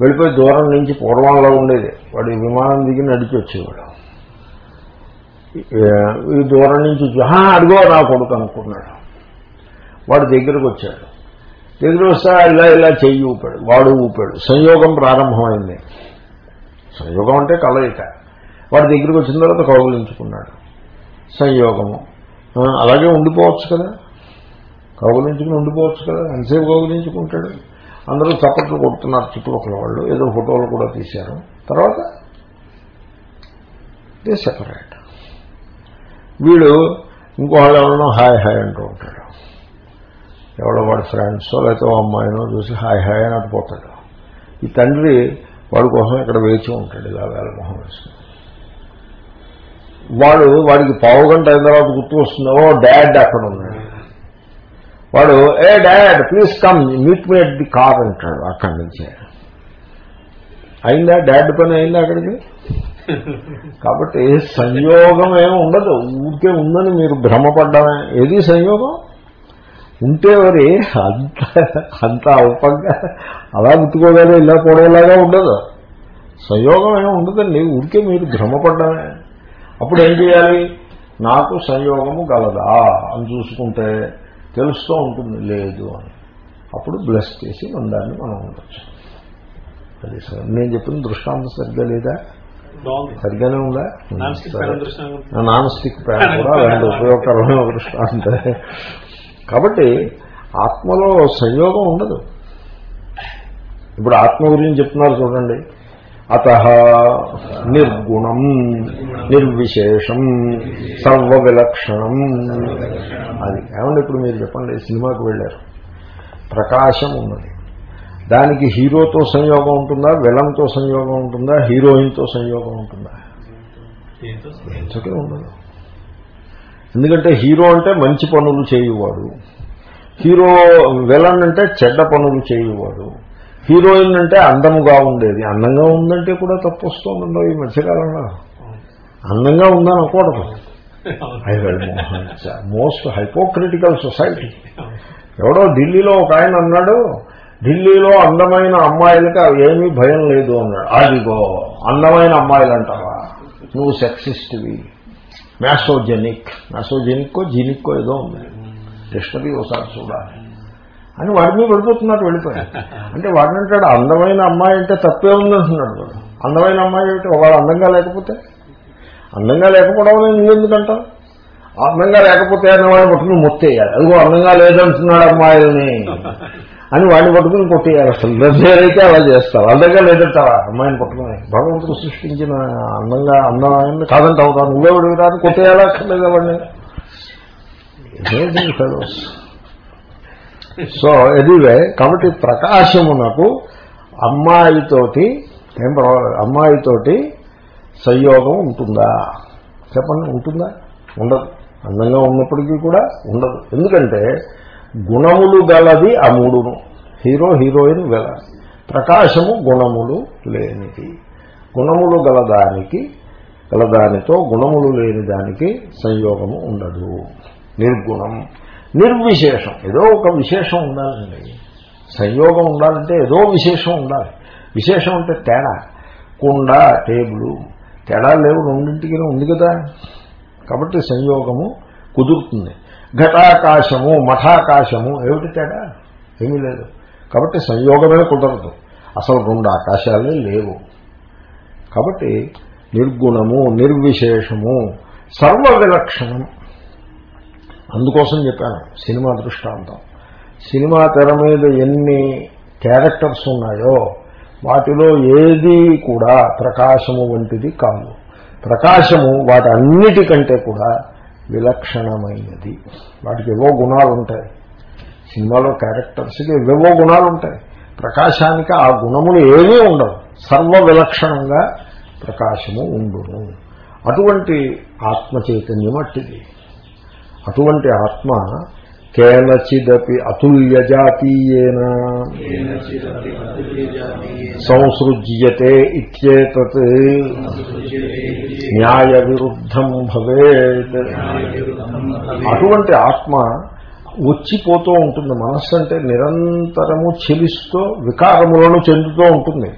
వెళ్ళిపోయి దూరం నుంచి పూర్వంలో ఉండేది. వాడు విమానం దిగి నడిచి వచ్చేవాడు. ఈ దూరం నుంచి అడుగో నా కొడుకు అనుకున్నాడు. వాడు దగ్గరకు వచ్చాడు. దగ్గర వస్తే ఇలా ఇలా చెయ్యి ఊపాడు వాడు ఊపాడు. సంయోగం ప్రారంభమైంది. సంయోగం అంటే కలయిక. వాడి దగ్గరికి వచ్చిన తర్వాత కౌగులించుకున్నాడు. సంయోగము. అలాగే ఉండిపోవచ్చు కదా. కౌగులించుకుని ఉండిపోవచ్చు కదా. ఎంతసేపు కౌగులించుకుంటాడు? అందరూ చప్పట్లు కొడుతున్నారు చుట్టుపక్కల వాళ్ళు. ఏదో ఫోటోలు కూడా తీశారు. తర్వాత దే సెపరేట్. వీడు ఇంకో వాళ్ళు ఎవరో హాయ్ హాయ్ అంటూ ఉంటాడు. ఎవడో వాడి ఫ్రెండ్సో లేకపోతే ఓ అమ్మాయినో చూసి హాయ్ హాయ్ అని అటుపోతాడు ఈ తండ్రి వాడి కోసం ఇక్కడ వేచి ఉంటాడు ఇలా వేలమోహం వేసుకుని. వాడు వాడికి పావు గంట అయిన తర్వాత గుర్తు వస్తుంది? ఓ డాడ్ అక్కడ ఉన్నాడు. వాడు hey dad please come meet me at the car అంటాడు అక్కడి నుంచే. అయిందా? డాడ్ పని అయిందా అక్కడికి? కాబట్టి సంయోగం ఏమి ఉండదు. ఊరికే ఉందని మీరు భ్రమపడ్డమే. ఏది సంయోగం? ఉంటే మరి అంత అంత అల్పంగా అలా గుర్తుకోగలే ఇలా పోవడంలాగా ఉండదు. సంయోగం ఏమి ఉండదండి. ఊరికే మీరు భ్రమపడ్డమే. అప్పుడు ఏం చేయాలి? నాకు సంయోగము గలదా? అని చూసుకుంటే తెలుస్తూ ఉంటుంది. లేదు అని. అప్పుడు బ్లెస్ చేసి దాన్ని మనం ఉండొచ్చు. అది సార్. నేను చెప్పిన దృష్టాంతం సరిగ్గా లేదా? సరిగ్గానే ఉందా? నాన్ స్టిక్ ప్యాన్ కూడా రెండు ఉపయోగకరమైన దృష్టాంతే. కాబట్టి ఆత్మలో సంయోగం ఉండదు. ఇప్పుడు ఆత్మ గురించి చెప్తున్నారు చూడండి. అత నిర్గుణం నిర్విశేషం సర్వ విలక్షణం అది ఏమండి ఇప్పుడు మీరు చెప్పండి సినిమాకు వెళ్ళారు. ప్రకాశం ఉన్నది. దానికి హీరోతో సంయోగం ఉంటుందా విలన్తో సంయోగం ఉంటుందా హీరోయిన్తో సంయోగం ఉంటుందా? ఉండదు. ఎందుకంటే హీరో అంటే మంచి పనులు చేయువాడు. హీరో విలన్ అంటే చెడ్డ పనులు చేయువాడు. హీరోయిన్ అంటే అందముగా ఉండేది. అందంగా ఉందంటే కూడా తప్పు వస్తుందండో ఈ మధ్యకాలంలో. అందంగా ఉందని అనకూడదు. I most hypocritical society. ఎవడో ఢిల్లీలో ఒక ఆయన అన్నాడు ఢిల్లీలో అందమైన అమ్మాయిలకి ఏమీ భయం లేదు అన్నాడు. అదిగో అందమైన అమ్మాయిలు అంటావా నువ్వు సెక్సిస్ట్వి. మ్యాసోజెనిక్. మ్యాసోజెనిక్కో జీనిక్కో ఏదో ఉంది. డిక్షనరీ ఒకసారి చూడాలి. అని వాడి మీద పడిపోతున్నారు వెళ్ళిపోయారు. అంటే వాడిని అంటాడు అందమైన అమ్మాయి అంటే తప్పే ఉంది అంటున్నాడు వాడు. అందమైన అమ్మాయి అంటే వాడు అందంగా లేకపోతే? అందంగా లేకపోవడం నువ్వెందుకంటావు అందంగా లేకపోతే అన్న వాడిని పట్టుకుని మొత్తేయాలి. అదిగో అందంగా లేదంటున్నాడు అమ్మాయిల్ని. అని వాడిని పట్టుకుని కొట్టేయాలి అసలు. అయితే అలా చేస్తారు అందంగా లేదంటావా? అమ్మాయిని పట్టుకుని. భగవంతుడు సృష్టించిన అందంగా అందమైన కాదంటావు కాదు. నువ్వే విడుగుతాను కొట్టేయాలా? అక్కర్లేదా వాడిని? Amazing. సో ఎదివే కాబట్టి ప్రకాశమునకు అమ్మాయితోటి ఏం అమ్మాయితోటి సంయోగం ఉంటుందా? చెప్పండి ఉంటుందా? ఉండదు. అందంగా ఉన్నప్పటికీ కూడా ఉండదు. ఎందుకంటే గుణములు గలది ఆ మూడును హీరో హీరోయిన్ గల. ప్రకాశము గుణములు లేనిది. గుణములు గలదానికి గలదానితో గుణములు లేని దానికి సంయోగము ఉండదు. నిర్గుణం. నిర్విశేషం. ఏదో ఒక విశేషం ఉండాలండి. సంయోగం ఉండాలంటే ఏదో విశేషం ఉండాలి. విశేషం అంటే తేడా. కుండ టేబుల్. తేడా లేవు రెండింటికి ఉంది కదా. కాబట్టి సంయోగము కుదురుతుంది. ఘటాకాశము మఠాకాశము ఏమిటి తేడా? ఏమీ లేదు. కాబట్టి సంయోగమే కుదరదు. అసలు రెండు ఆకాశాలే లేవు. కాబట్టి నిర్గుణము నిర్విశేషము సర్వ విలక్షణం అందుకోసం చెప్పాను సినిమా దృష్టాంతం. సినిమా తెర మీద ఎన్ని క్యారెక్టర్స్ ఉన్నాయో వాటిలో ఏది కూడా ప్రకాశము వంటిది కాదు. ప్రకాశము వాటి అన్నిటికంటే కూడా విలక్షణమైనది. వాటికి ఏవో గుణాలు ఉంటాయి. సినిమాలో క్యారెక్టర్స్కి ఏవేవో గుణాలు ఉంటాయి. ప్రకాశానికి ఆ గుణములు ఏమీ ఉండవు. సర్వ విలక్షణంగా ప్రకాశము ఉండును. అటువంటి ఆత్మ చైతన్యం అట్టిది. అటువంటి ఆత్మ కేనచిదపి అతుల్య జాతీయేన సంసృజ్యతే ఇత్యేతత్. న్యాయ విరుద్ధం భవేత్. అటువంటి ఆత్మ వచ్చిపోతూ ఉంటుంది. మనస్సు అంటే నిరంతరము చెలిస్తూ వికారములను చెందుతూ ఉంటుంది.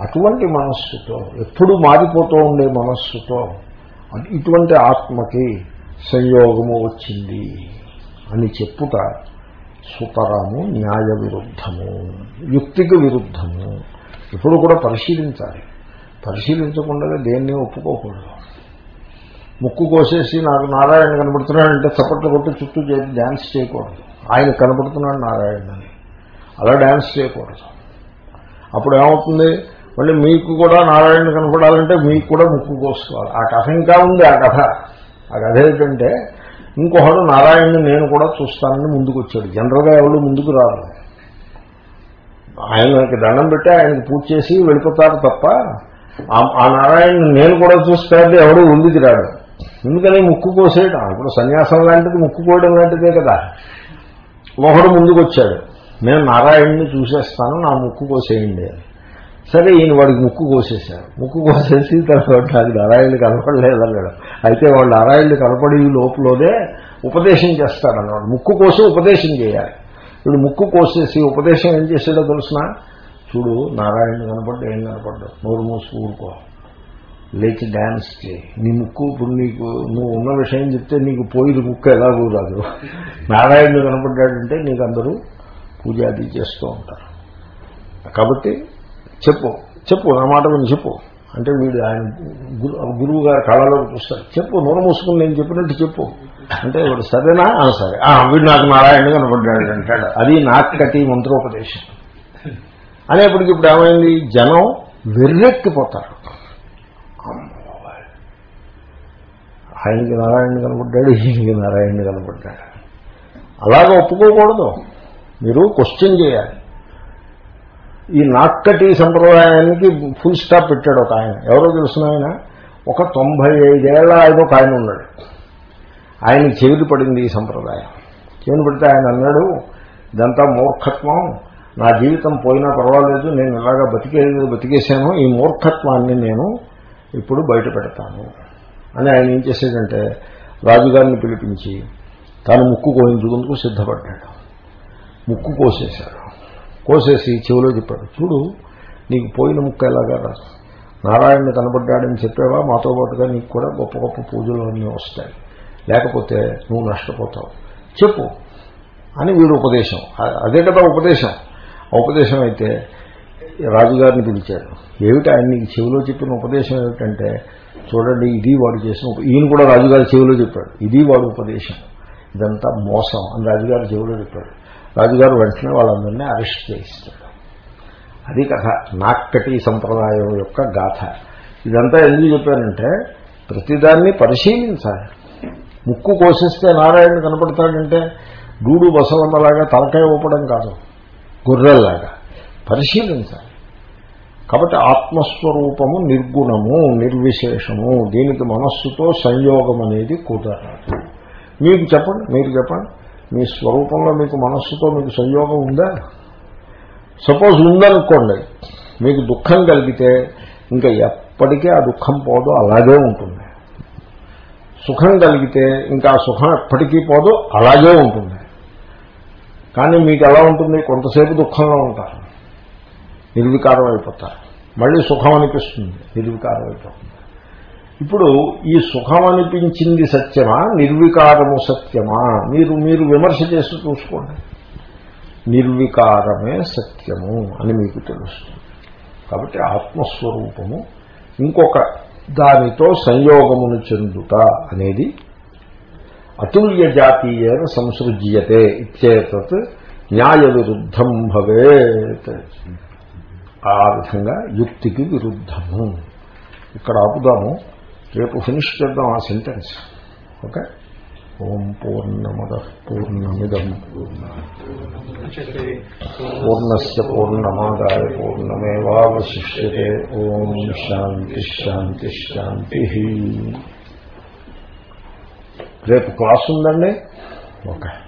అటువంటి మనస్సుతో ఎప్పుడు మారిపోతూ ఉండే మనస్సుతో ఇటువంటి ఆత్మకి సంయోగము వచ్చింది అని చెప్పుట సుతరము న్యాయ విరుద్ధము యుక్తికి విరుద్ధము. ఇప్పుడు కూడా పరిశీలించాలి. పరిశీలించకుండా దేన్ని ఒప్పుకోకూడదు. ముక్కు కోసేసి నాకు నారాయణ కనబడుతున్నాడంటే చప్పట్లు కొట్టి చుట్టూ చేసి డ్యాన్స్ చేయకూడదు. ఆయన కనబడుతున్నాడు నారాయణ అని అలా డ్యాన్స్ చేయకూడదు. అప్పుడు ఏమవుతుంది? మళ్ళీ మీకు కూడా నారాయణ కనపడాలంటే మీకు కూడా ముక్కు కోసుకోవాలి. ఆ కథ ఇంకా ఉంది ఆ కథ. ఆ కథ ఏంటంటే ఇంకొకడు నారాయణుని నేను కూడా చూస్తానని ముందుకు వచ్చాడు జనరల్గా ఎవరు ముందుకు రారు. ఆయనకి దండం పెట్టి ఆయనకి పూజ చేసి వెళ్ళిపోతారు తప్ప ఆ- ఆ నారాయణుని నేను కూడా చూస్తాడు ఎవడు ముందుకు రాడు. ఎందుకని ముక్కు కోసేయడం ఇప్పుడు సన్యాసం లాంటిది ముక్కు కోయడం లాంటిదే కదా. ఒకడు ముందుకు వచ్చాడు నేను నారాయణుని చూసేస్తాను నా ముక్కు కోసేయండి అని. సరే ఈయన వాడికి ముక్కు కోసేశారు. ముక్కు కోసేసి తర్వాత నాకు నారాయణుడు కనపడలేదన్నాడు. అయితే వాళ్ళు నారాయణుడు కనపడి లోపలనే ఉపదేశం చేస్తాడన్నాడు ముక్కు కోసం ఉపదేశం చేయాలి. వీడు ముక్కు కోసేసి ఉపదేశం ఏం చేసాడో తెలుసిన? చూడు నారాయణుడు కనపడ్డ ఏం కనపడ్డావు నోరు మూసి ఊరుకో. లేచి డ్యాన్స్ చేయి. నీ ముక్కు ఇప్పుడు నీకు నువ్వు ఉన్న విషయం చెప్తే నీకు పోయిన ముక్కు ఎలా రాదు నారాయణుడు కనపడ్డాడంటే నీకు అందరూ పూజ అది చేస్తూ ఉంటారు. కాబట్టి చెప్పు చెప్పు నా మాట విని చెప్పు. అంటే వీడు ఆయన గురు గురువు గారు కళలో చూస్తారు. చెప్పు నూనె మూసుకుని నేను చెప్పినట్టు చెప్పు. అంటే వాడు సరేనా? సరే. వీడు నాకు నారాయణ కనపడ్డాడు అంటాడు. అది నాకు కట్టి మంత్రోపదేశం. అనేప్పటికి ఇప్పుడు ఏమైంది? జనం వెర్రెక్కిపోతారు. ఆయనకి నారాయణ కనపడ్డాడు ఈయనకి నారాయణ కనపడ్డాడు. అలాగే ఒప్పుకోకూడదు. మీరు క్వశ్చన్ చేయాలి. ఈ నాక్కటి సంప్రదాయానికి ఫుల్ స్టాప్ పెట్టాడు ఒక ఆయన. ఎవరో తెలుసిన ఆయన? ఒక తొంభై ఐదేళ్ళ ఆయన ఒక ఆయన ఉన్నాడు. ఆయనకి చెవిటి పడింది ఈ సంప్రదాయం. చెవిటి పడితే ఆయన అన్నాడు ఇదంతా మూర్ఖత్వం. నా జీవితం పోయినా పర్వాలేదు. నేను ఇలాగా బతికేది బతికేశాను. ఈ మూర్ఖత్వాన్ని నేను ఇప్పుడు బయట పెడతాను. అని ఆయన ఏం చేశాడంటే రాజుగారిని పిలిపించి తాను ముక్కు కోయించుకుందుకు సిద్ధపడ్డాడు. ముక్కు కోసేశాడు. కోసేసి చెవిలో చెప్పాడు చూడు నీకు పోయిన ముక్క ఎలాగా రాదు నారాయణుడు కనబడ్డాడని చెప్పావా? మాతో పాటుగా నీకు కూడా గొప్ప గొప్ప పూజలు అన్నీ వస్తాయి. లేకపోతే నువ్వు నష్టపోతావు. చెప్పు అని వీడు ఉపదేశం. అదే కదా ఉపదేశం. ఉపదేశం అయితే రాజుగారిని పిలిచాడు. ఏమిటి ఆయన నీకు చెవిలో చెప్పిన ఉపదేశం ఏమిటంటే చూడండి ఇది వాడు చేసిన ఈయన కూడా రాజుగారి చెవిలో చెప్పాడు. ఇది వాడు ఉపదేశం. ఇదంతా మోసం అని రాజుగారి చెవిలో చెప్పాడు. రాజుగారు వెంటనే వాళ్ళందరినీ అరెస్ట్ చేయిస్తాడు అది కథ. నాక్కటి సంప్రదాయం యొక్క గాథ. ఇదంతా ఎందుకు చెప్పానంటే ప్రతిదాన్ని పరిశీలించాలి. ముక్కు కోసిస్తే నారాయణ కనపడతాడంటే డూడు బసవన్నలాగా తలకాయ ఊపడం కాదు. గొర్రెల్లాగా. పరిశీలించాలి. కాబట్టి ఆత్మస్వరూపము నిర్గుణము నిర్విశేషము దీనికి మనస్సుతో సంయోగం అనేది కుదరదు మీకు చెప్పండి మీరు చెప్పండి. మీ స్వరూపంలో మీకు మనస్సుతో మీకు సంయోగం ఉందా? సపోజ్ ఉందనుకోండి మీకు దుఃఖం కలిగితే ఇంకా ఎప్పటికీ ఆ దుఃఖం పోదు అలాగే ఉంటుంది. సుఖం కలిగితే ఇంకా ఆ సుఖం ఎప్పటికీ పోదు అలాగే ఉంటుంది. కానీ మీకు ఎలా ఉంటుంది? కొంతసేపు దుఃఖంలో ఉంటారు. నిర్వికారం అయిపోతారు. మళ్ళీ సుఖం అనిపిస్తుంది. నిర్వికారం అయిపోతుంది. ఇప్పుడు ఈ సుఖం అనిపించింది సత్యమా? నిర్వికారము సత్యమా? మీరు మీరు విమర్శ చేసి చూసుకోండి. నిర్వికారమే సత్యము అని మీకు తెలుస్తుంది. కాబట్టి ఆత్మస్వరూపము ఇంకొక దానితో సంయోగమును చెందుట అనేది అతుల్య జాతీయన సంసృజ్యతే ఇచ్చేతత్ న్యాయ విరుద్ధం భవేత్. ఆ విధంగా యుక్తికి విరుద్ధము. ఇక్కడ ఆపుదాము. రేపు ఫినిష్ చేద్దాం ఆ సెంటెన్స్ ఓకే ఓం పూర్ణమద పూర్ణమిదం. పూర్ణస్ పూర్ణమాదాయ పూర్ణమేవాశిష్యే ఓం శాంతి శాంతి శాంతి. రేపు క్లాస్ ఉందండి? ఓకే